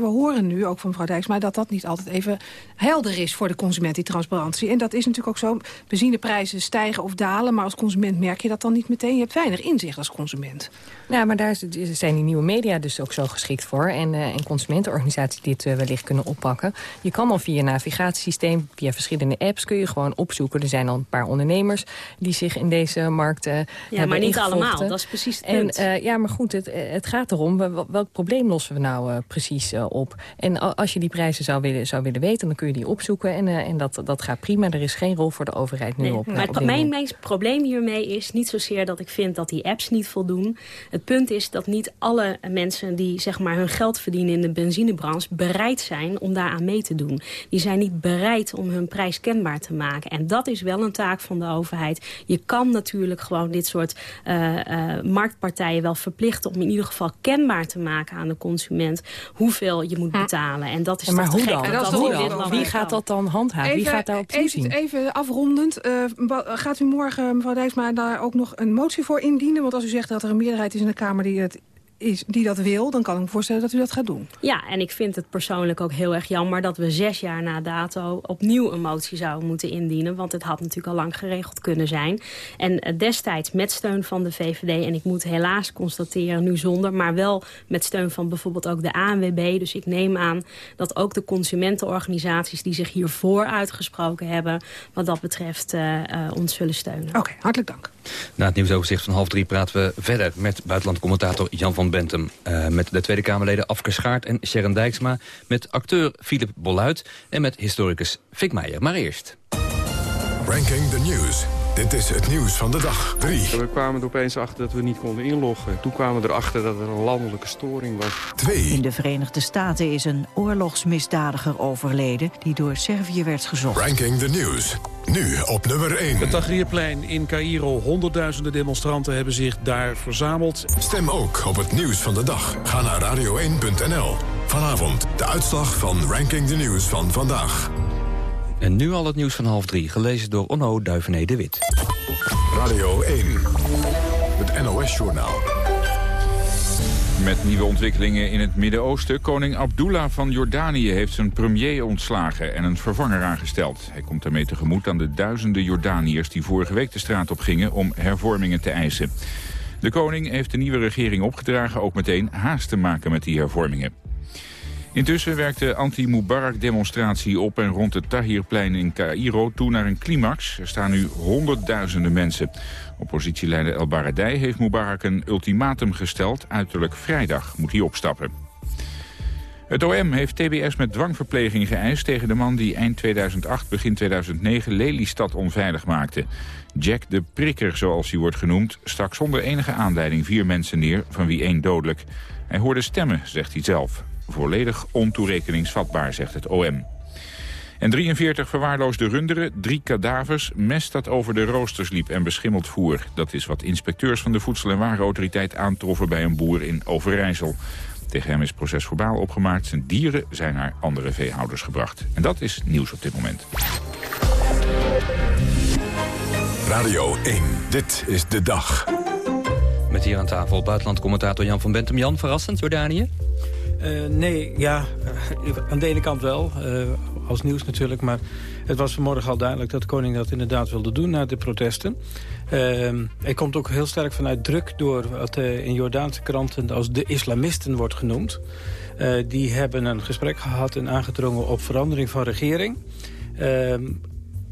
we horen nu ook van mevrouw Dijksma dat dat niet altijd even helder is voor de consument, die transparantie. En dat is natuurlijk ook zo. Benzineprijzen stijgen of dalen, maar als consument merk je dat dan niet meteen. Je hebt weinig inzicht als consument. Ja, maar daar zijn die nieuwe media dus ook zo geschikt voor. En, uh, en consumentenorganisaties dit uh, wellicht kunnen oppakken. Je kan al via navigatiesysteem, via verschillende apps... kun je gewoon opzoeken. Er zijn al een paar ondernemers die zich in deze markt uh, Ja, maar niet allemaal. Dat is precies het punt. En, ja, maar goed, het, het gaat erom, welk probleem lossen we nou precies op? En als je die prijzen zou willen, zou willen weten, dan kun je die opzoeken. En, en dat, dat gaat prima. Er is geen rol voor de overheid nu op. Maar mijn, mijn probleem hiermee is niet zozeer dat ik vind dat die apps niet voldoen. Het punt is dat niet alle mensen die zeg maar, hun geld verdienen in de benzinebranche... bereid zijn om daaraan mee te doen. Die zijn niet bereid om hun prijs kenbaar te maken. En dat is wel een taak van de overheid. Je kan natuurlijk gewoon dit soort uh, uh, marktpartijen wel verplichten... om in ieder geval kenbaar te maken aan de consument... hoeveel je moet betalen. En dat is maar hoe dan? Dat dat Wie gaat dat dan handhaven? Wie gaat daarop toezien? Even, even afrondend. Uh, gaat u morgen, mevrouw Dijksma, daar ook nog een motie voor indienen? Want als u zegt dat er een meerderheid is in de Kamer die het is, die dat wil, dan kan ik me voorstellen dat u dat gaat doen. Ja, en ik vind het persoonlijk ook heel erg jammer... dat we zes jaar na dato opnieuw een motie zouden moeten indienen. Want het had natuurlijk al lang geregeld kunnen zijn. En eh, destijds met steun van de VVD... en ik moet helaas constateren, nu zonder... maar wel met steun van bijvoorbeeld ook de ANWB. Dus ik neem aan dat ook de consumentenorganisaties... die zich hiervoor uitgesproken hebben... wat dat betreft uh, uh, ons zullen steunen. Oké, hartelijk dank. Na het nieuwsoverzicht van half drie praten we verder met buitenlandcommentator Jan van Bentum. Uh, met de Tweede Kamerleden Afke Schaart en Sharon Dijksma. Met acteur Philip Bolluit en met historicus Fik Meijer. Maar eerst. Ranking the News. Dit is het nieuws van de dag. 3. We kwamen er opeens achter dat we niet konden inloggen. Toen kwamen we erachter dat er een landelijke storing was. 2. In de Verenigde Staten is een oorlogsmisdadiger overleden... die door Servië werd gezocht. Ranking the News. Nu op nummer 1. Het Tahrirplein in Cairo. Honderdduizenden demonstranten hebben zich daar verzameld. Stem ook op het nieuws van de dag. Ga naar radio1.nl. Vanavond de uitslag van Ranking the News van vandaag. En nu al het nieuws van half drie, gelezen door Onno Duivené de Wit. Radio 1, het NOS-journaal. Met nieuwe ontwikkelingen in het Midden-Oosten... koning Abdullah van Jordanië heeft zijn premier ontslagen... en een vervanger aangesteld. Hij komt daarmee tegemoet aan de duizenden Jordaniërs... die vorige week de straat op gingen om hervormingen te eisen. De koning heeft de nieuwe regering opgedragen... ook meteen haast te maken met die hervormingen. Intussen werkt de anti-Mubarak-demonstratie op en rond het Tahrirplein in Cairo toe naar een climax. Er staan nu honderdduizenden mensen. Oppositieleider El Baradei heeft Mubarak een ultimatum gesteld. Uiterlijk vrijdag moet hij opstappen. Het OM heeft TBS met dwangverpleging geëist tegen de man die eind 2008, begin 2009 Lelystad onveilig maakte. Jack de Prikker, zoals hij wordt genoemd, stak zonder enige aanleiding vier mensen neer, van wie één dodelijk. Hij hoorde stemmen, zegt hij zelf. Volledig ontoerekeningsvatbaar, zegt het OM. En 43 verwaarloosde runderen, drie kadavers, mest dat over de roosters liep en beschimmeld voer. Dat is wat inspecteurs van de Voedsel- en Warenautoriteit aantroffen bij een boer in Overijssel. Tegen hem is proces verbaal opgemaakt. Zijn dieren zijn naar andere veehouders gebracht. En dat is nieuws op dit moment. Radio 1, dit is de dag. Met hier aan tafel buitenlandcommentator Jan van Bentum. Jan, verrassend, Jordanië? Uh, nee, ja, aan de ene kant wel, uh, als nieuws natuurlijk. Maar het was vanmorgen al duidelijk dat de koning dat inderdaad wilde doen na de protesten. Uh, er komt ook heel sterk vanuit druk door wat in Jordaanse kranten als de islamisten wordt genoemd. die hebben een gesprek gehad en aangedrongen op verandering van regering. Ehm,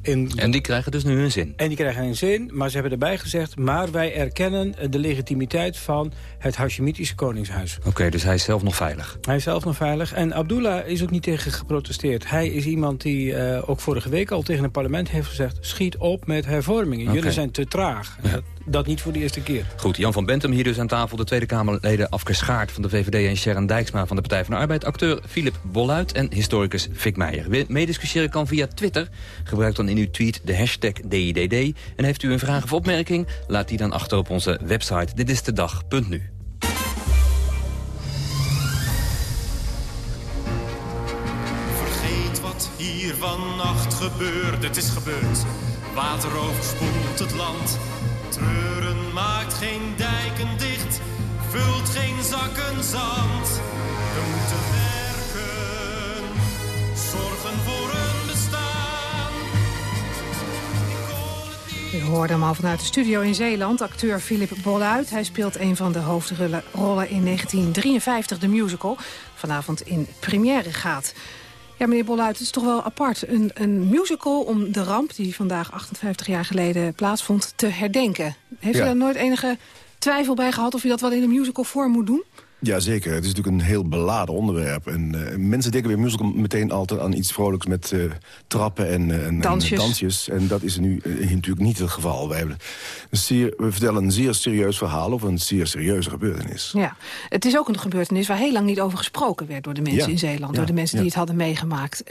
in... En die krijgen dus nu hun zin? En die krijgen hun zin, maar ze hebben erbij gezegd... maar wij erkennen de legitimiteit van het Hashemitische koningshuis. Oké, dus hij is zelf nog veilig? Hij is zelf nog veilig. En Abdullah is ook niet tegen geprotesteerd. Hij is iemand die uh, ook vorige week al tegen het parlement heeft gezegd... schiet op met hervormingen. Jullie zijn te traag. Ja. Dat niet voor de eerste keer. Goed, Jan van Bentum hier dus aan tafel. De Tweede Kamerleden Afke Schaart van de VVD en Sharon Dijksma van de Partij van de Arbeid. Acteur Philip Bolluit en historicus Fik Meijer. Meediscussiëren kan via Twitter. Gebruik dan in uw tweet de hashtag DIDD. En heeft u een vraag of opmerking? Laat die dan achter op onze website. Dit is de dag.nu. Vergeet wat hier vannacht gebeurt. Het is gebeurd. Water overspoelt het land. Treuren maakt geen dijken dicht. Vult geen zakken zand. We moeten werken. Zorgen voor een bestaan. U hoorde hem al vanuit de studio in Zeeland, acteur Philip Bolluit. Hij speelt een van de hoofdrollen in 1953, de musical. Vanavond in première gaat. Ja, meneer Bolluit, het is toch wel apart. Een, een musical om de ramp die vandaag 58 jaar geleden plaatsvond te herdenken. Heeft Ja. u daar nooit enige twijfel bij gehad of u dat wel in een musical vorm moet doen? Jazeker, het is natuurlijk een heel beladen onderwerp. En eh, mensen denken bij musical meteen altijd aan iets vrolijks met eh, trappen en, eh, en, Dansjes. en dansjes. En dat is nu natuurlijk niet het geval. Wij hebben zeer, we vertellen een zeer serieus verhaal over een zeer serieuze gebeurtenis. Ja, het is ook een gebeurtenis waar heel lang niet over gesproken werd door de mensen Ja. in Zeeland. Ja, Door de mensen die ja. het hadden meegemaakt.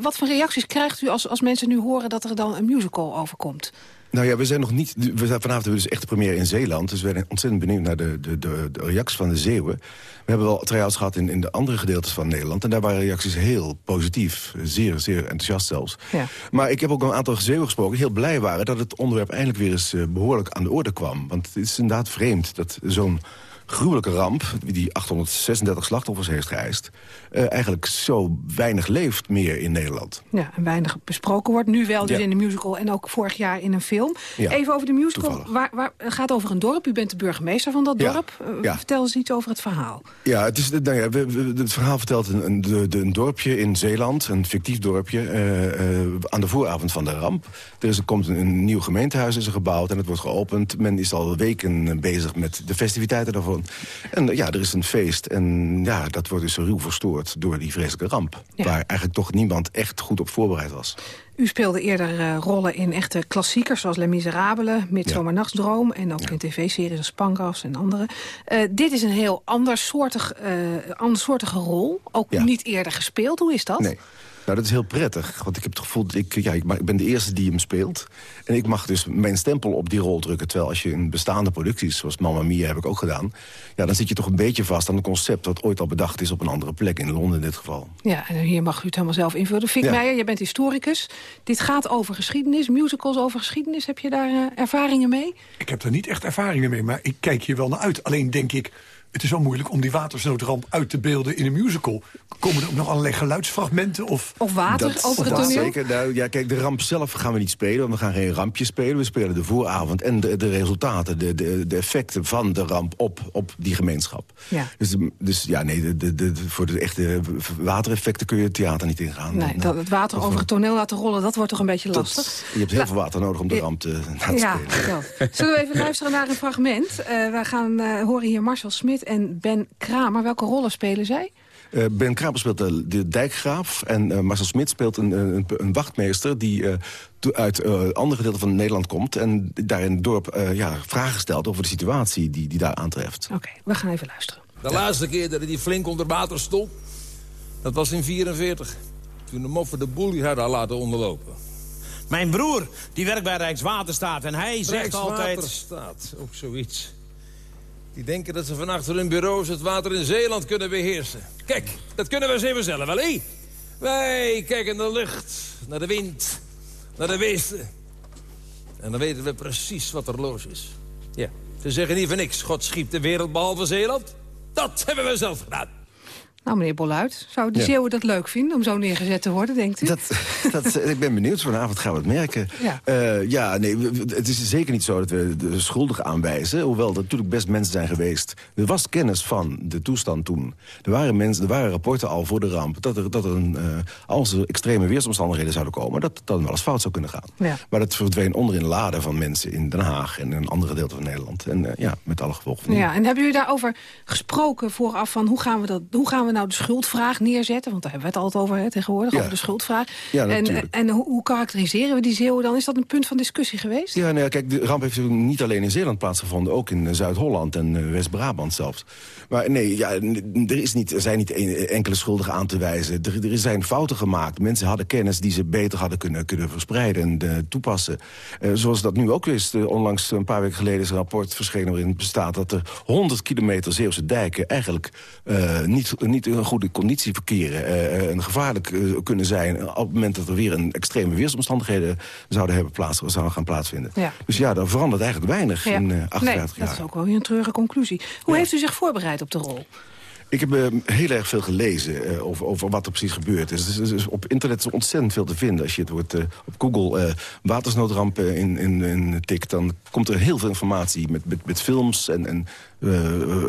Wat voor reacties krijgt u als, als mensen nu horen dat er dan een musical overkomt? Nou ja, we zijn nog niet. We zijn, vanavond hebben we dus echt de première in Zeeland. Dus we zijn ontzettend benieuwd naar de, de, de, de reacties van de Zeeuwen. We hebben wel try-outs gehad in, in de andere gedeeltes van Nederland. En daar waren reacties heel positief. Zeer, zeer enthousiast zelfs. Ja. Maar ik heb ook een aantal Zeeuwen gesproken die heel blij waren... dat het onderwerp eindelijk weer eens eh, behoorlijk aan de orde kwam. Want het is inderdaad vreemd dat zo'n gruwelijke ramp... die 836 slachtoffers heeft geëist... eh, eigenlijk zo weinig leeft meer in Nederland. Ja, en weinig besproken wordt. Nu wel dus Ja. in de musical en ook vorig jaar in een film. Ja, Even over de musical. Waar, waar, het gaat over een dorp. U bent de burgemeester van dat Ja, dorp. Eh. Vertel eens iets over het verhaal. Ja, het, is, nou ja we, we- het verhaal vertelt een, een, een dorpje in Zeeland, een fictief dorpje, eh, eh, aan de vooravond van de ramp. Er is, er komt een, een nieuw gemeentehuis is er gebouwd en het wordt geopend. Men is al weken bezig met de festiviteiten daarvan. En eh, ja, er is een feest en ja, dat wordt dus ruw verstoord door die vreselijke ramp. Ja. Waar eigenlijk toch niemand echt goed op voorbereid was. U speelde eerder eh, rollen in echte klassiekers zoals Les Miserables, Midsomernachtsdroom... en ook in tv-series als Spangas en andere. Eh, dit is een heel andersoortig, eh andersoortige rol. Ook Ja. niet eerder gespeeld. Hoe is dat? Nee. Nou, dat is heel prettig, want ik heb het gevoel dat ik, ja, ik, ben de eerste die hem speelt. En ik mag dus mijn stempel op die rol drukken. Terwijl als je in bestaande producties, zoals Mamma Mia heb ik ook gedaan... ja, dan zit je toch een beetje vast aan een concept... dat ooit al bedacht is op een andere plek, in Londen in dit geval. Ja, en hier mag u het helemaal zelf invullen. Fik Ja. Meijer, jij bent historicus. Dit gaat over geschiedenis, musicals over geschiedenis. Heb je daar eh, ervaringen mee? Ik heb er niet echt ervaringen mee, maar ik kijk hier wel naar uit. Alleen denk ik, het is wel moeilijk om die watersnoodramp uit te beelden in een musical. Komen er ook nog allerlei geluidsfragmenten? Of, of water over het dat toneel? Zeker. Nou, ja, kijk, de ramp zelf gaan we niet spelen. Want we gaan geen rampje spelen. We spelen de vooravond en de, de resultaten, de, de, de effecten van de ramp op, op die gemeenschap. Ja. Dus, dus ja, nee, de, de, de, voor de echte watereffecten kun je het theater niet ingaan. Nee, dat het water over het toneel laten rollen, dat wordt toch een beetje lastig? Dat, je hebt heel veel water nodig om de ramp te, na te Ja, spelen. wel. Zullen we even luisteren naar een fragment? Eh wij gaan eh, horen hier Marcel Smit en Ben Kramer. Welke rollen spelen zij? Eh, ben Kramer speelt de, de dijkgraaf en eh, Marcel Smit speelt een, een, een wachtmeester... die eh, uit eh andere gedeelten van Nederland komt... en daar in het dorp eh, ja, vragen stelt over de situatie die, die daar aantreft. Oké, we gaan even luisteren. De laatste keer dat hij flink onder water stond, dat was in 44. Toen de moffen de boel hadden laten onderlopen. Mijn broer, die werkt bij Rijkswaterstaat en hij zegt altijd... Rijkswaterstaat, ook zoiets. Die denken dat ze van achter hun bureaus het water in Zeeland kunnen beheersen. Kijk, dat kunnen we eens even zelf wel, hé? Wij kijken naar de lucht, naar de wind, naar de beesten. En dan weten we precies wat er los is. Ja, ze zeggen niet voor niks, God schiep de wereld behalve Zeeland. Dat hebben we zelf gedaan. Nou, meneer Bolluit, zou de Ja. Zeeuwen dat leuk vinden om zo neergezet te worden, denkt u? Dat, dat, ik ben benieuwd, vanavond gaan we het merken. Ja. Eh, ja, nee, het is zeker niet zo dat we de schuldigen aanwijzen. Hoewel er natuurlijk best mensen zijn geweest. Er was kennis van de toestand toen. Er waren, mensen, er waren rapporten al voor de ramp... dat er, dat er een, eh, als er extreme weersomstandigheden zouden komen... dat dan wel eens fout zou kunnen gaan. Ja. Maar dat verdween onder in laden van mensen in Den Haag... en in andere delen van Nederland. En eh, ja, met alle gevolgen. Ja, en hebben jullie daarover gesproken vooraf van hoe gaan we, dat, hoe gaan we nou de schuldvraag neerzetten? Want daar hebben we het altijd over hè, tegenwoordig, over de schuldvraag. Ja, en en hoe, hoe, karakteriseren we die Zeeuwen dan? Is dat een punt van discussie geweest? Ja, nou kijk, de ramp heeft niet alleen in Zeeland plaatsgevonden... ook in Zuid-Holland en West-Brabant zelfs. Maar nee, ja, er, is niet, er zijn niet enkele schuldigen aan te wijzen. Er, er zijn fouten gemaakt. Mensen hadden kennis die ze beter hadden kunnen, kunnen verspreiden en toepassen. zoals dat nu ook is. onlangs, een paar weken geleden, is een rapport verschenen... waarin bestaat dat er 100 kilometer Zeeuwse dijken... eigenlijk uh, niet, niet in een goede conditie verkeren. Uh, en gevaarlijk uh, kunnen zijn op het moment dat er weer... een extreme weersomstandigheden zouden, hebben plaats, zouden gaan plaatsvinden. Ja. Dus ja, dan verandert eigenlijk weinig in uh, 58 nee, jaar. dat is ook wel weer een treurige conclusie. Hoe heeft u zich voorbereid op de rol? Ik heb uh, heel erg veel gelezen uh, over, over, wat er precies gebeurd is. Dus, dus op internet is ontzettend veel te vinden. Als je het wordt, uh, op Google watersnoodrampen in, in, in tikt... dan komt er heel veel informatie met, met, met films en, en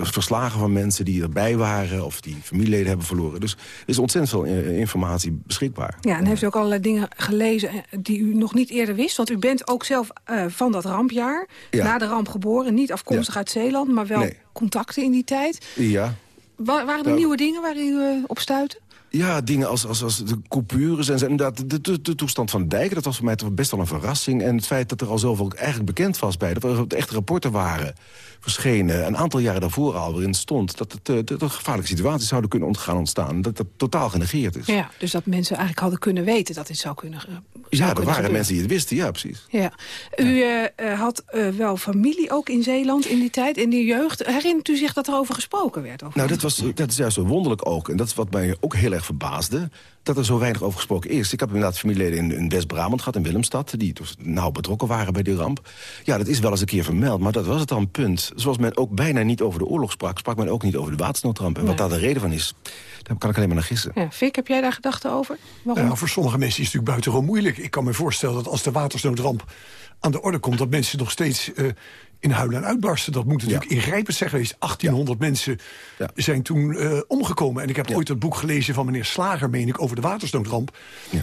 verslagen van mensen die erbij waren... of die familieleden hebben verloren. Dus er is ontzettend veel informatie beschikbaar. Ja, en heeft u ook allerlei dingen gelezen die u nog niet eerder wist? Want u bent ook zelf van dat rampjaar, ja. na de ramp geboren. Niet afkomstig ja. uit Zeeland, maar wel nee. contacten in die tijd. Ja. Waren er nou, nieuwe dingen waar u uh, op stuitte? Ja, dingen als, als, als de coupures en inderdaad de, de, de, toestand van de dijken. Dat was voor mij toch best wel een verrassing. En het feit dat er al zoveel eigenlijk bekend was bij. Dat er echt rapporten waren verschenen. Een aantal jaren daarvoor al waarin stond dat, het, dat er gevaarlijke situaties zouden kunnen gaan ontstaan. Dat dat totaal genegeerd is. Ja, dus dat mensen eigenlijk hadden kunnen weten dat dit zou kunnen zou Ja, er kunnen waren gebeuren. mensen die het wisten, ja precies. Ja. U uh, had uh, wel familie ook in Zeeland in die tijd, in die jeugd. Herinnert u zich dat er over gesproken werd? Over nou, dat, was, dat is juist zo wonderlijk ook. En dat is wat mij ook heel erg verbaasde dat er zo weinig over gesproken is. Ik heb inderdaad familieleden in, in West-Brabant gehad, in Willemstad... die dus nauw betrokken waren bij die ramp. Ja, dat is wel eens een keer vermeld, maar dat was het dan punt. Zoals men ook bijna niet over de oorlog sprak... sprak men ook niet over de watersnoodramp. En nee. wat daar de reden van is, daar kan ik alleen maar naar gissen. Ja, Fik, heb jij daar gedachten over? Waarom? Nou, voor sommige mensen is het natuurlijk buitengewoon moeilijk. Ik kan me voorstellen dat als de watersnoodramp aan de orde komt... dat mensen nog steeds uh, in huilen en uitbarsten. Dat moet natuurlijk ja. ingrijpend zijn geweest. 1800 ja. mensen ja. zijn toen uh, omgekomen. En ik heb ooit het boek gelezen van meneer Slager, meen ik... over de watersnoodramp.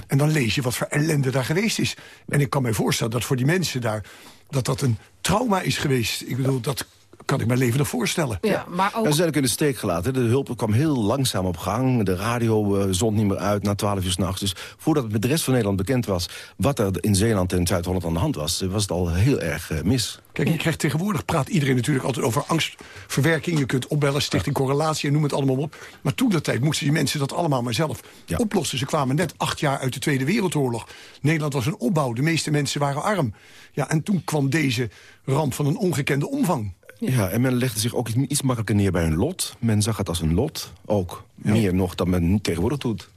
En dan lees je wat voor ellende daar geweest is. En ik kan me voorstellen dat voor die mensen daar... dat dat een trauma is geweest. Ik bedoel, dat kan ik me levendig voorstellen. Ja, maar ook... ze zijn ook in de steek gelaten. De hulp kwam heel langzaam op gang. De radio uh, zond niet meer uit na 12 uur s'nachts. Dus voordat het met de rest van Nederland bekend was... wat er in Zeeland en Zuid-Holland aan de hand was... was het al heel erg uh, mis. Kijk, je krijgt tegenwoordig, praat iedereen natuurlijk altijd over angstverwerking. Je kunt opbellen, stichting correlatie en noem het allemaal op. Maar toen dat tijd moesten die mensen dat allemaal maar zelf ja. oplossen. Ze kwamen net acht jaar uit de Tweede Wereldoorlog. Nederland was een opbouw, de meeste mensen waren arm. Ja, en toen kwam deze ramp van een ongekende omvang. Ja, en men legde zich ook iets makkelijker neer bij hun lot. Men zag het als een lot, ook ja. meer nog dan men tegenwoordig doet.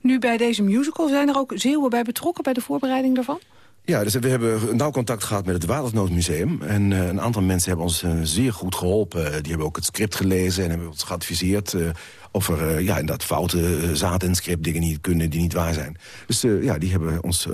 Nu bij deze musical, zijn er ook Zeeuwen bij betrokken bij de voorbereiding daarvan? Ja, dus we hebben nauw contact gehad met het Watersnoodmuseum. En uh, een aantal mensen hebben ons uh, zeer goed geholpen. Die hebben ook het script gelezen en hebben ons geadviseerd... Uh, of er ja, inderdaad fouten zaten in het script, dingen niet kunnen die niet waar zijn. Dus ja, die hebben ons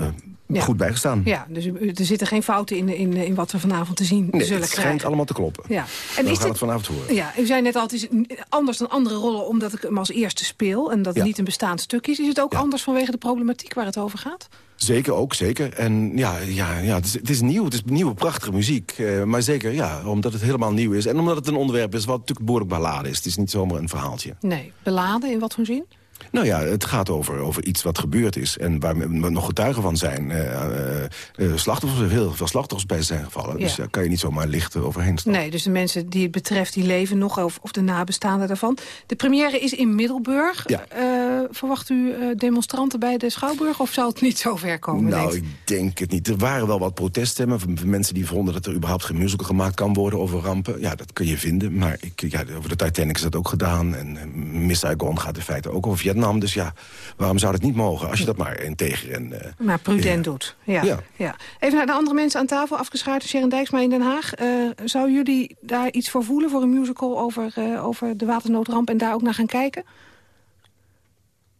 ja. goed bijgestaan. Ja, dus er zitten geen fouten in, in, in wat we vanavond te zien nee, zullen het krijgen. schijnt allemaal te kloppen. Ja. En gaan dit, het vanavond horen. Ja, u zei net al, het is anders dan andere rollen omdat ik hem als eerste speel... en dat het niet een bestaand stuk is. Is het ook ja. anders vanwege de problematiek waar het over gaat? Zeker ook, zeker. En ja, ja, ja het, is, het is nieuw, het is nieuwe prachtige muziek. Uh, maar zeker, ja, omdat het helemaal nieuw is. En omdat het een onderwerp is wat natuurlijk behoorlijk beladen is. Het is niet zomaar een verhaaltje. Nee, beladen in wat voor zin? Nou ja, het gaat over, over iets wat gebeurd is en waar we nog getuigen van zijn. Uh, uh, slachtoffers, heel veel slachtoffers bij zijn gevallen. Ja. Dus daar kan je niet zomaar licht overheen staan. Nee, dus de mensen die het betreft, die leven nog, of, of de nabestaanden daarvan. De première is in Middelburg. Ja. Uh, verwacht u demonstranten bij de Schouwburg of zal het niet zo ver komen? Nou, ik denk het niet. Er waren wel wat proteststemmen van mensen die vonden dat er überhaupt geen musical gemaakt kan worden over rampen. Ja, dat kun je vinden. Maar ik, ja, over de Titanic is dat ook gedaan. En Miss Saigon gaat in feite ook over Vietnam. Dus ja, waarom zou dat niet mogen als je dat maar integer en... Uh, maar prudent ja. doet. Ja, ja. Ja. Even naar de andere mensen aan tafel. Afgeschaard Sharon Dijksma in Den Haag. Uh, zou jullie daar iets voor voelen voor een musical over, uh, over de watersnoodramp... en daar ook naar gaan kijken?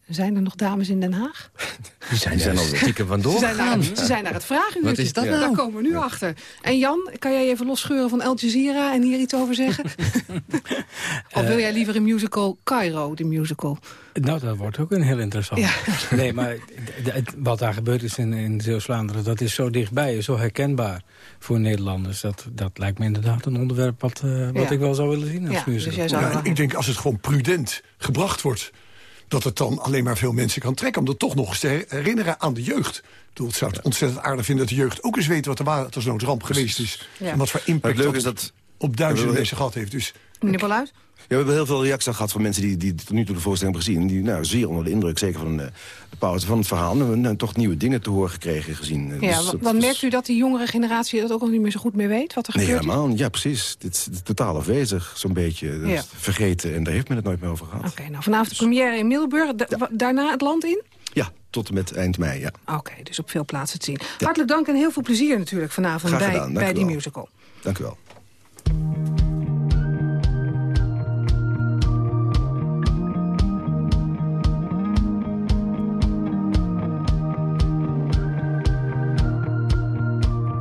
Zijn er nog dames in Den Haag? Die zijn, zijn al stiekem vandoor Ze zijn naar, ze zijn naar het vragenuurtje. Wat is dat nou? Daar komen we nu achter. En Jan, kan jij even losscheuren van Al Jazeera en hier iets over zeggen? of wil jij liever een musical Cairo, de musical? Nou, dat wordt ook een heel interessant. Ja. Nee, maar wat daar gebeurd is in, in Zeeuws-Vlaanderen... dat is zo dichtbij, zo herkenbaar voor Nederlanders. Dat, dat lijkt me inderdaad een onderwerp wat, eh, wat Ja. ik wel zou willen zien als dus musical. Ja, ik denk als het gewoon prudent gebracht wordt... dat het dan alleen maar veel mensen kan trekken... om dat toch nog eens te herinneren aan de jeugd. Ik bedoel, het zou het ontzettend aardig vinden dat de jeugd ook eens weet... wat de watersnoodramp geweest is. Ja. En wat voor impact dat, is dat- op duizenden mensen gehad heeft. Dus Meneer Bolluis? Ja, we hebben heel veel reacties gehad van mensen die, die tot nu toe de voorstelling hebben gezien. Die nou, zeer onder de indruk, zeker van eh, de pauze van het verhaal... en we hebben toch nieuwe dingen te horen gekregen gezien. Eh, Ja, dus merkt u dat die jongere generatie dat ook nog niet meer zo goed meer weet? Wat er Nee, gebeurt? helemaal. Ja, precies. Dit is totaal afwezig, zo'n beetje. Dat is Ja. Vergeten, en daar heeft men het nooit meer over gehad. Oké, nou vanavond de première in Middelburg. Da- Daarna het land in? Ja, tot en met eind mei, ja. Oké, dus op veel plaatsen te zien. Hartelijk dank en heel veel plezier natuurlijk vanavond bij, bij die musical. Dank u wel.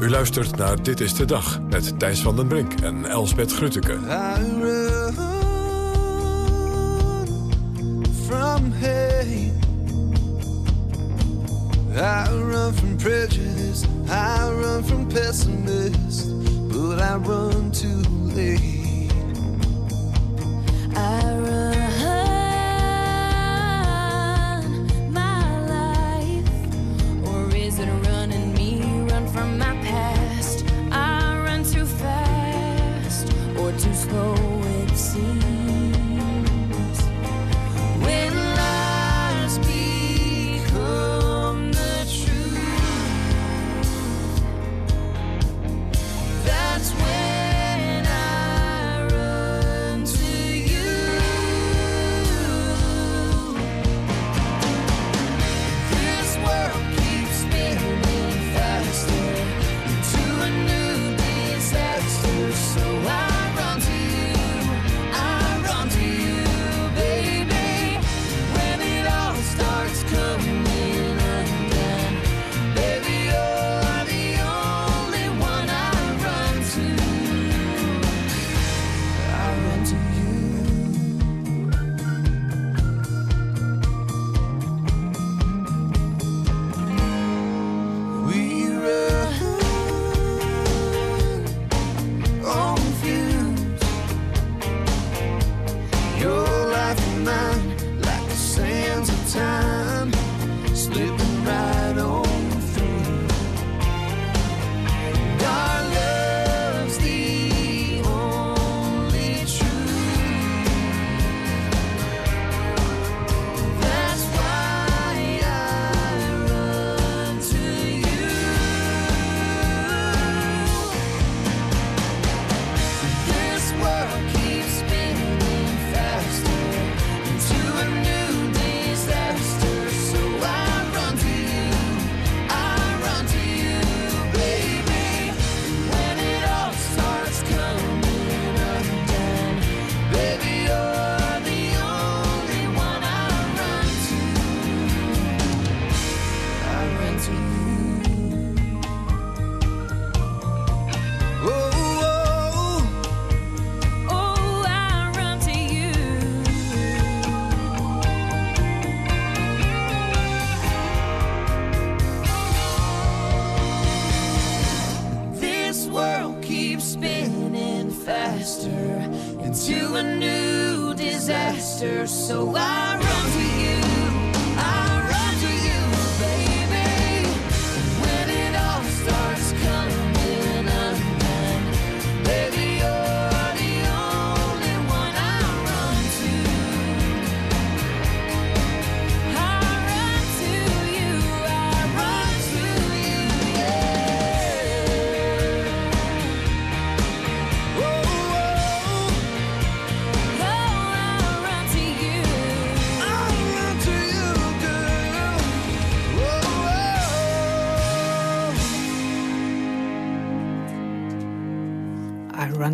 U luistert naar Dit is de Dag met Thijs van den Brink en Elsbeth Grutteke. From hate. I run from prejudice. I run from pessimists. But I run too late.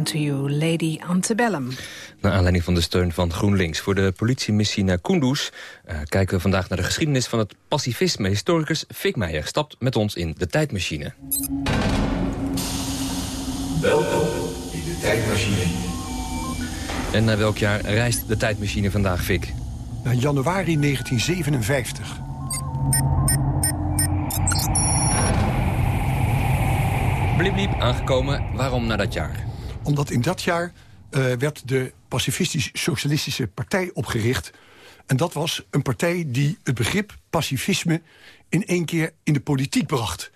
To you, Lady Antebellum. Naar aanleiding van de steun van GroenLinks. Voor de politiemissie naar Kunduz uh, kijken we vandaag naar de geschiedenis van het pacifisme. Historicus Fik Meijer stapt met ons in de tijdmachine. Welkom in de tijdmachine. En naar welk jaar reist de tijdmachine vandaag, Fik? Naar januari 1957. Bliep, bliep, aangekomen. Waarom naar dat jaar? Omdat in dat jaar uh, werd de Pacifistisch-Socialistische Partij opgericht. En dat was een partij die het begrip pacifisme in één keer in de politiek bracht.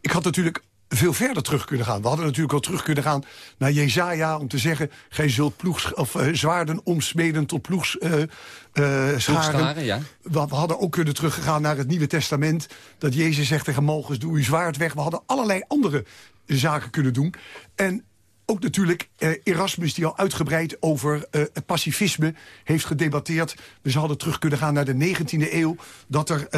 Ik had natuurlijk veel verder terug kunnen gaan. We hadden natuurlijk al terug kunnen gaan naar Jezaja... om te zeggen, gij zult ploegs, of, uh, zwaarden omsmeden tot ploegs, uh, uh, scharen. ja. we, we, hadden ook kunnen teruggaan naar het Nieuwe Testament... dat Jezus zegt tegen Molgus, doe uw zwaard weg. We hadden allerlei andere zaken kunnen doen. En ook natuurlijk eh, Erasmus die al uitgebreid over eh, het pacifisme heeft gedebatteerd. We zouden terug kunnen gaan naar de 19e eeuw. Dat er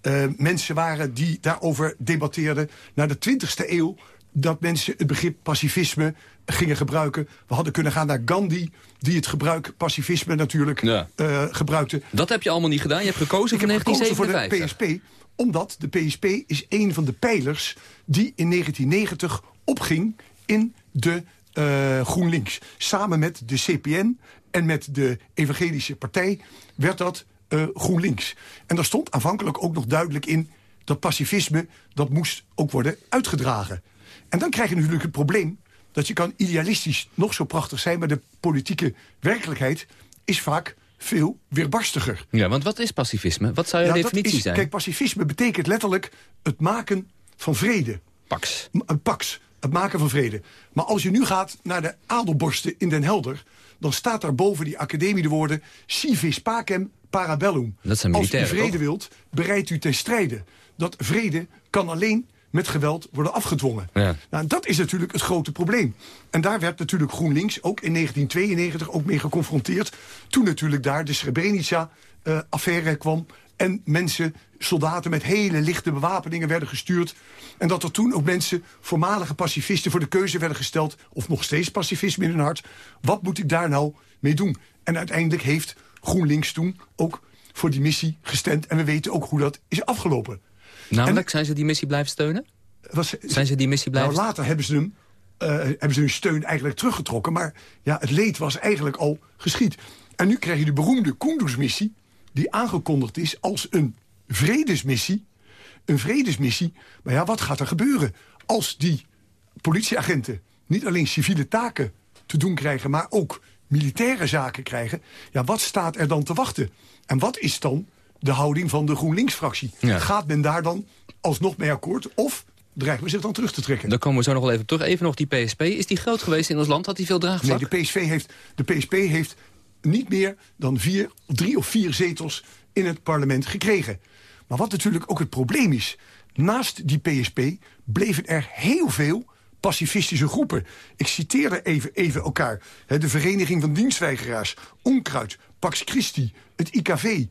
eh, mensen waren die daarover debatteerden. Naar de 20e eeuw dat mensen het begrip pacifisme gingen gebruiken. We hadden kunnen gaan naar Gandhi, die het gebruik pacifisme natuurlijk ja. gebruikte. Dat heb je allemaal niet gedaan? Je hebt gekozen voor 1957? voor de PSP, omdat de PSP is een van de pijlers... die in 1990 opging in de uh, GroenLinks. Samen met de CPN en met de Evangelische Partij werd dat uh, GroenLinks. En daar stond aanvankelijk ook nog duidelijk in... dat pacifisme, dat moest ook worden uitgedragen. En dan krijg je natuurlijk het probleem... dat je kan idealistisch nog zo prachtig zijn... maar de politieke werkelijkheid is vaak veel weerbarstiger. Ja, want wat is pacifisme? Wat zou je ja, definitie is, zijn? Kijk, pacifisme betekent letterlijk het maken van vrede. Pax. Een pax het maken van vrede. Maar als je nu gaat naar de adelborsten in Den Helder... dan staat daar boven die academie de woorden... civis pacem parabellum. Dat zijn als u vrede toch? wilt, bereidt u ten strijde. Dat vrede kan alleen met geweld worden afgedwongen. Ja. Nou, dat is natuurlijk het grote probleem. En daar werd natuurlijk GroenLinks ook in 1992 ook mee geconfronteerd. Toen natuurlijk daar de Srebrenica-affaire uh, kwam... en mensen, soldaten met hele lichte bewapeningen werden gestuurd. En dat er toen ook mensen, voormalige pacifisten... voor de keuze werden gesteld, of nog steeds pacifisme in hun hart... wat moet ik daar nou mee doen? En uiteindelijk heeft GroenLinks toen ook voor die missie gestemd. En we weten ook hoe dat is afgelopen. Namelijk, en, zijn ze die missie blijven steunen? Was, zijn ze die missie blijven Nou, later hebben ze, hem, uh, hebben ze hun steun eigenlijk teruggetrokken. Maar ja, het leed was eigenlijk al geschied. En nu krijg je de beroemde Kunduz-missie... die aangekondigd is als een vredesmissie. Een vredesmissie. Maar ja, wat gaat er gebeuren als die politieagenten... niet alleen civiele taken te doen krijgen... maar ook militaire zaken krijgen? Ja, wat staat er dan te wachten? En wat is dan de houding van de GroenLinks-fractie? Ja. Gaat men daar dan alsnog mee akkoord? Of dreigt men zich dan terug te trekken? Daar komen we zo nog wel even terug. Even nog die PSP. Is die groot geweest in ons land? Had die veel draagvlak? Nee, de, PSV heeft, de PSP heeft niet meer dan vier, drie of vier zetels in het parlement gekregen. Maar wat natuurlijk ook het probleem is... naast die PSP bleven er heel veel pacifistische groepen. Ik citeerde even, even elkaar. de Vereniging van Dienstweigeraars, Onkruid, Pax Christi, het IKV.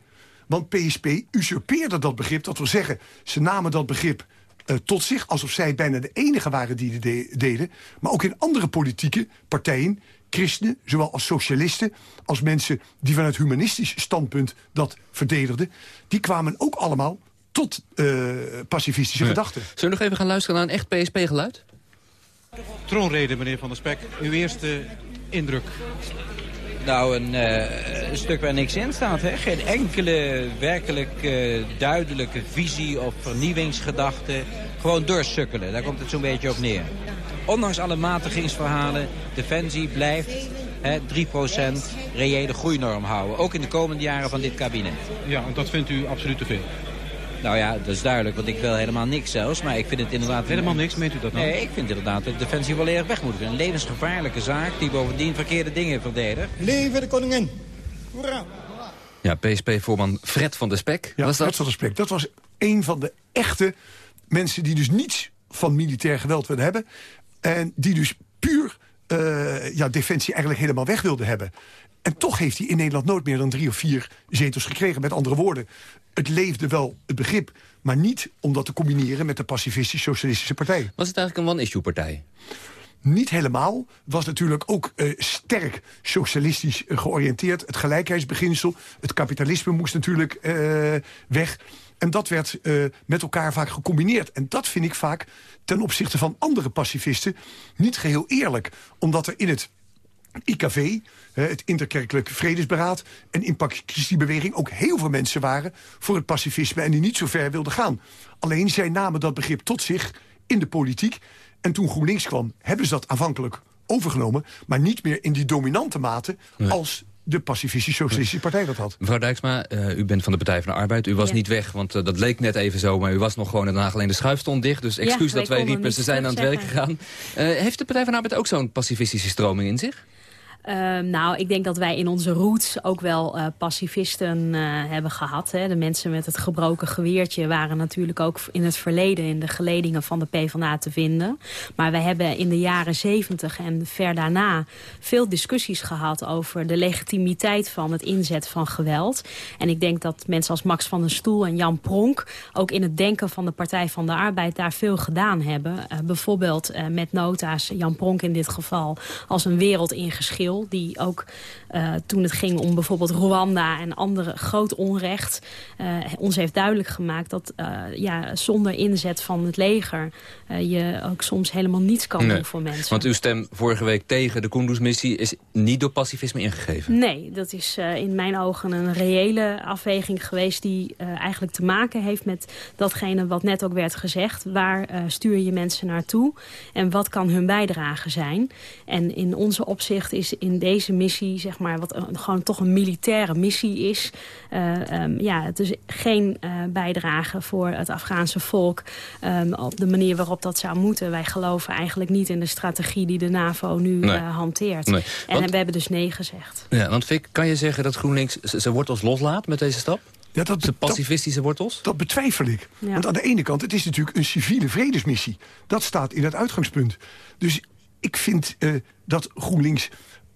Want PSP usurpeerde dat begrip, dat wil zeggen... ze namen dat begrip uh, tot zich, alsof zij bijna de enige waren die het de deden. Maar ook in andere politieke partijen, christenen, zowel als socialisten... als mensen die vanuit humanistisch standpunt dat verdedigden... die kwamen ook allemaal tot uh, pacifistische Ja. gedachten. Zullen we nog even gaan luisteren naar een echt PSP-geluid? Troonrede, meneer Van der Spek. Uw eerste indruk. Nou, een, uh, een stuk waar niks in staat. Hè? Geen enkele werkelijk uh, duidelijke visie of vernieuwingsgedachte. Gewoon doorsukkelen, daar komt het zo'n beetje op neer. Ondanks alle matigingsverhalen, Defensie blijft hè, 3% reële groeinorm houden. Ook in de komende jaren van dit kabinet. Ja, en dat vindt u absoluut te veel? Nou ja, dat is duidelijk, want ik wil helemaal niks zelfs. Maar ik vind het inderdaad... Helemaal niks, meent u dat nou? Nee, ik vind inderdaad dat Defensie wel erg weg moet. Een levensgevaarlijke zaak die bovendien verkeerde dingen verdedigt. Leven de koningin! Hoera! Ja, PSP-voorman Fred van der Spek. Ja, was dat? Fred van der Spek. Dat was een van de echte mensen die dus niets van militair geweld wilden hebben. En die dus puur uh, ja, defensie eigenlijk helemaal weg wilden hebben. En toch heeft hij in Nederland nooit meer dan drie of vier zetels gekregen. Met andere woorden, het leefde wel het begrip... maar niet om dat te combineren met de pacifistische socialistische partij. Was het eigenlijk een one-issue-partij? Niet helemaal. Was natuurlijk ook eh, sterk socialistisch eh, georiënteerd. Het gelijkheidsbeginsel, het kapitalisme moest natuurlijk eh, weg. En dat werd eh, met elkaar vaak gecombineerd. En dat vind ik vaak ten opzichte van andere pacifisten niet geheel eerlijk. Omdat er in het IKV, het Interkerkelijk Vredesberaad... en in Pakistanbeweging ook heel veel mensen waren voor het pacifisme... en die niet zo ver wilden gaan. Alleen zij namen dat begrip tot zich in de politiek. En toen GroenLinks kwam, hebben ze dat aanvankelijk overgenomen... maar niet meer in die dominante mate als de Pacifistische Socialistische Partij dat had. Mevrouw Dijksma, eh, u bent van de Partij van de Arbeid. U was Ja. niet weg, want eh, dat leek net even zo... maar u was nog gewoon in Den Haag, alleen de schuif stond dicht. Dus Ja, excuus wij dat wij riepen, ze zijn aan het werk gegaan. Eh, heeft de Partij van de Arbeid ook zo'n pacifistische stroming in zich? Ehm, nou, ik denk dat wij in onze roots ook wel eh, pacifisten eh, hebben gehad. Hè. De mensen met het gebroken geweertje waren natuurlijk ook in het verleden... in de geledingen van de PvdA te vinden. Maar wij hebben in de jaren zeventig en ver daarna... veel discussies gehad over de legitimiteit van het inzet van geweld. En ik denk dat mensen als Max van den Stoel en Jan Pronk... ook in het denken van de Partij van de Arbeid daar veel gedaan hebben. Eh, bijvoorbeeld met nota's, Jan Pronk in dit geval... als een wereld in Die ook eh, toen het ging om bijvoorbeeld Rwanda en andere groot onrecht... eh, ons heeft duidelijk gemaakt dat eh, ja, zonder inzet van het leger... je ook soms helemaal niets kan Nee. doen voor mensen. Want uw stem vorige week tegen de Kunduz-missie... is niet door pacifisme ingegeven. Nee, dat is in mijn ogen een reële afweging geweest... die eigenlijk te maken heeft met datgene wat net ook werd gezegd. Waar stuur je mensen naartoe en wat kan hun bijdrage zijn? En in onze opzicht is in deze missie, zeg maar, wat een- gewoon toch een militaire missie is... eh, ehm, ja, het is geen eh, bijdrage voor het Afghaanse volk ehm, op de manier waarop dat zou moeten. Wij geloven eigenlijk niet in de strategie die de NAVO nu Nee. eh, hanteert. Nee. En we hebben dus nee gezegd. Ja, want Vic, kan je zeggen dat GroenLinks zijn wortels loslaat met deze stap? Ja, dat, de pacifistische wortels? Dat betwijfel ik. Ja. Want aan de ene kant, het is natuurlijk een civiele vredesmissie. Dat staat in het uitgangspunt. Dus ik vind eh, dat GroenLinks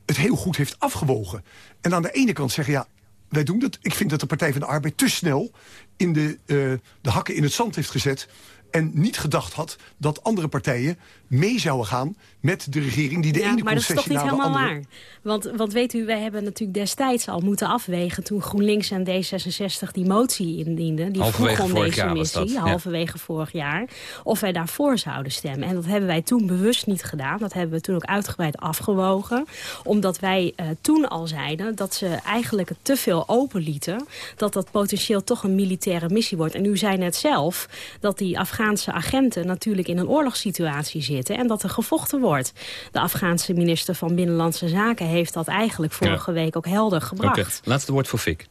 het heel goed heeft afgewogen. En aan de ene kant zeggen, ja, wij doen dat. Ik vind dat de Partij van de Arbeid te snel in de, eh, de hakken in het zand heeft gezet... en niet gedacht had dat andere partijen mee zouden gaan... met de regering die de Ja, ene maar dat is toch niet de helemaal andere... waar. Want, want weet u, wij hebben natuurlijk destijds al moeten afwegen... toen GroenLinks en D66 die motie indienden. Die Halverwege vroegen om vorig deze jaar was missie, dat, ja. halverwege vorig jaar... of wij daarvoor zouden stemmen. En dat hebben wij toen bewust niet gedaan. Dat hebben we toen ook uitgebreid afgewogen. Omdat wij eh, toen al zeiden dat ze eigenlijk het te veel openlieten... dat dat potentieel toch een militaire missie wordt. En u zei net zelf dat die Afghaanse agenten... natuurlijk in een oorlogssituatie zitten en dat er gevochten wordt. De Afghaanse minister van Binnenlandse Zaken heeft dat eigenlijk vorige week ook helder gebracht. Laatste woord voor Vic.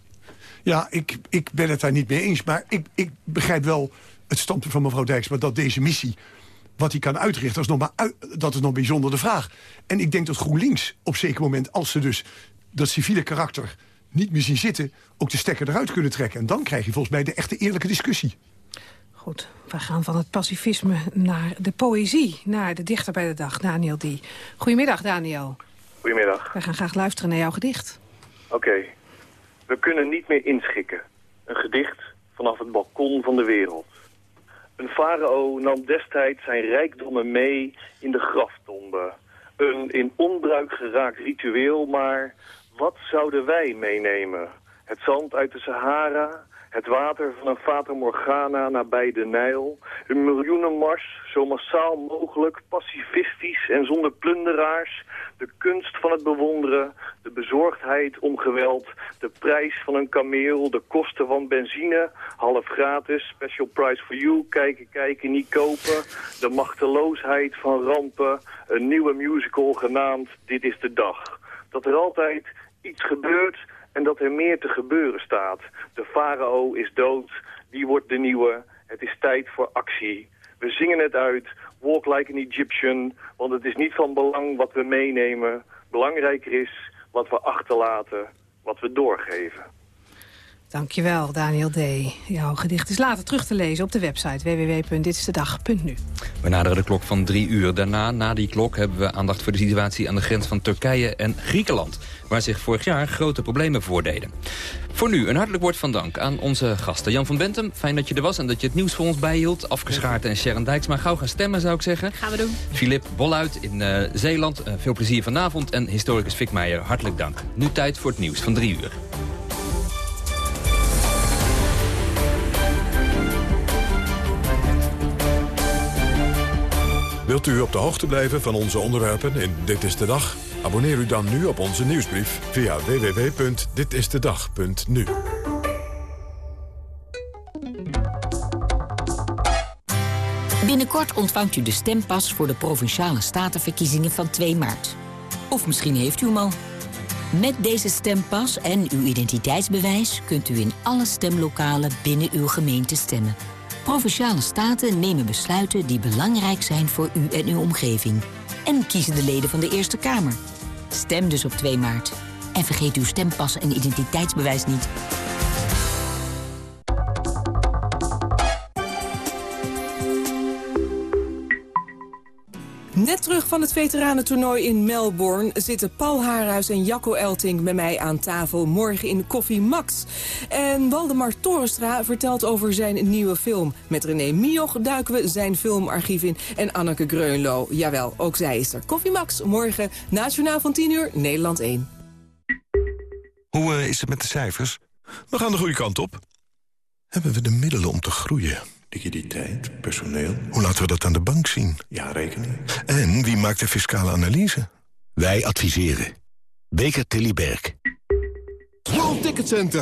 Ja, ik, ik ben het daar niet mee eens. Maar ik, ik begrijp wel het standpunt van mevrouw Dijksma... dat deze missie, wat hij kan uitrichten, dat is, nog maar uit- dat is nog bijzonder de vraag. En ik denk dat GroenLinks op zeker moment... als ze dus dat civiele karakter niet meer zien zitten... ook de stekker eruit kunnen trekken. En dan krijg je volgens mij de echte eerlijke discussie. Goed, we gaan van het pacifisme naar de poëzie. Naar de dichter bij de dag, Daniel D. Goedemiddag, Daniel. Goedemiddag. We gaan graag luisteren naar jouw gedicht. Oké. We kunnen niet meer inschikken. Een gedicht vanaf het balkon van de wereld. Een farao nam destijds zijn rijkdommen mee in de graftombe. Een in onbruik geraakt ritueel, maar wat zouden wij meenemen? Het zand uit de Sahara, het water van een Fata Morgana nabij de Nijl, een miljoenenmars, zo massaal mogelijk, pacifistisch en zonder plunderaars, de kunst van het bewonderen, de bezorgdheid om geweld, de prijs van een kameel, de kosten van benzine, half gratis, special price for you, kijken, kijken, niet kopen, de machteloosheid van rampen, een nieuwe musical genaamd Dit is de Dag. Dat er altijd iets gebeurt en dat er meer te gebeuren staat. De farao is dood, die wordt de nieuwe, het is tijd voor actie. We zingen het uit, walk like an Egyptian, want het is niet van belang wat we meenemen. Belangrijker is wat we achterlaten, wat we doorgeven. Dankjewel, Daniel D. Jouw gedicht is later terug te lezen op de website www.ditistedag.nu. We naderen de klok van drie uur. Daarna, na die klok, hebben we aandacht voor de situatie aan de grens van Turkije en Griekenland. Waar zich vorig jaar grote problemen voordeden. Voor nu een hartelijk woord van dank aan onze gasten. Jan van Bentem, fijn dat je er was en dat je het nieuws voor ons bijhield. Afgeschaard en Sharon Dijksma, gauw gaan stemmen zou ik zeggen. Gaan we doen. Filip Bolluit in eh, Zeeland, eh, veel plezier vanavond. En historicus Fik Meijer, hartelijk dank. Nu tijd voor het nieuws van drie uur. Wilt u op de hoogte blijven van onze onderwerpen in Dit is de Dag? Abonneer u dan nu op onze nieuwsbrief via www.ditistedag.nu. Binnenkort ontvangt u de stempas voor de Provinciale Statenverkiezingen van 2 maart. Of misschien heeft u hem al. Met deze stempas en uw identiteitsbewijs kunt u in alle stemlokalen binnen uw gemeente stemmen. Provinciale staten nemen besluiten die belangrijk zijn voor u en uw omgeving. En kiezen de leden van de Eerste Kamer. Stem dus op 2 maart. En vergeet uw stempas en identiteitsbewijs niet. Net terug van het veteranentoernooi in Melbourne zitten Paul Haarhuis en Jacco Elting bij mij aan tafel morgen in Koffie Max. En Waldemar Torenstra vertelt over zijn nieuwe film. Met René Mioch duiken we zijn filmarchief in en Anneke Greunlo. Jawel, ook zij is er. Koffie Max, morgen, nationaal van 10 uur, Nederland 1. Hoe eh, is het met de cijfers? We gaan de goede kant op. Hebben we de middelen om te groeien? Liquiditeit, personeel. Hoe laten we dat aan de bank zien? Ja, rekening. En wie maakt de fiscale analyse? Wij adviseren. Beker Tilly Berg. World Ticket Center.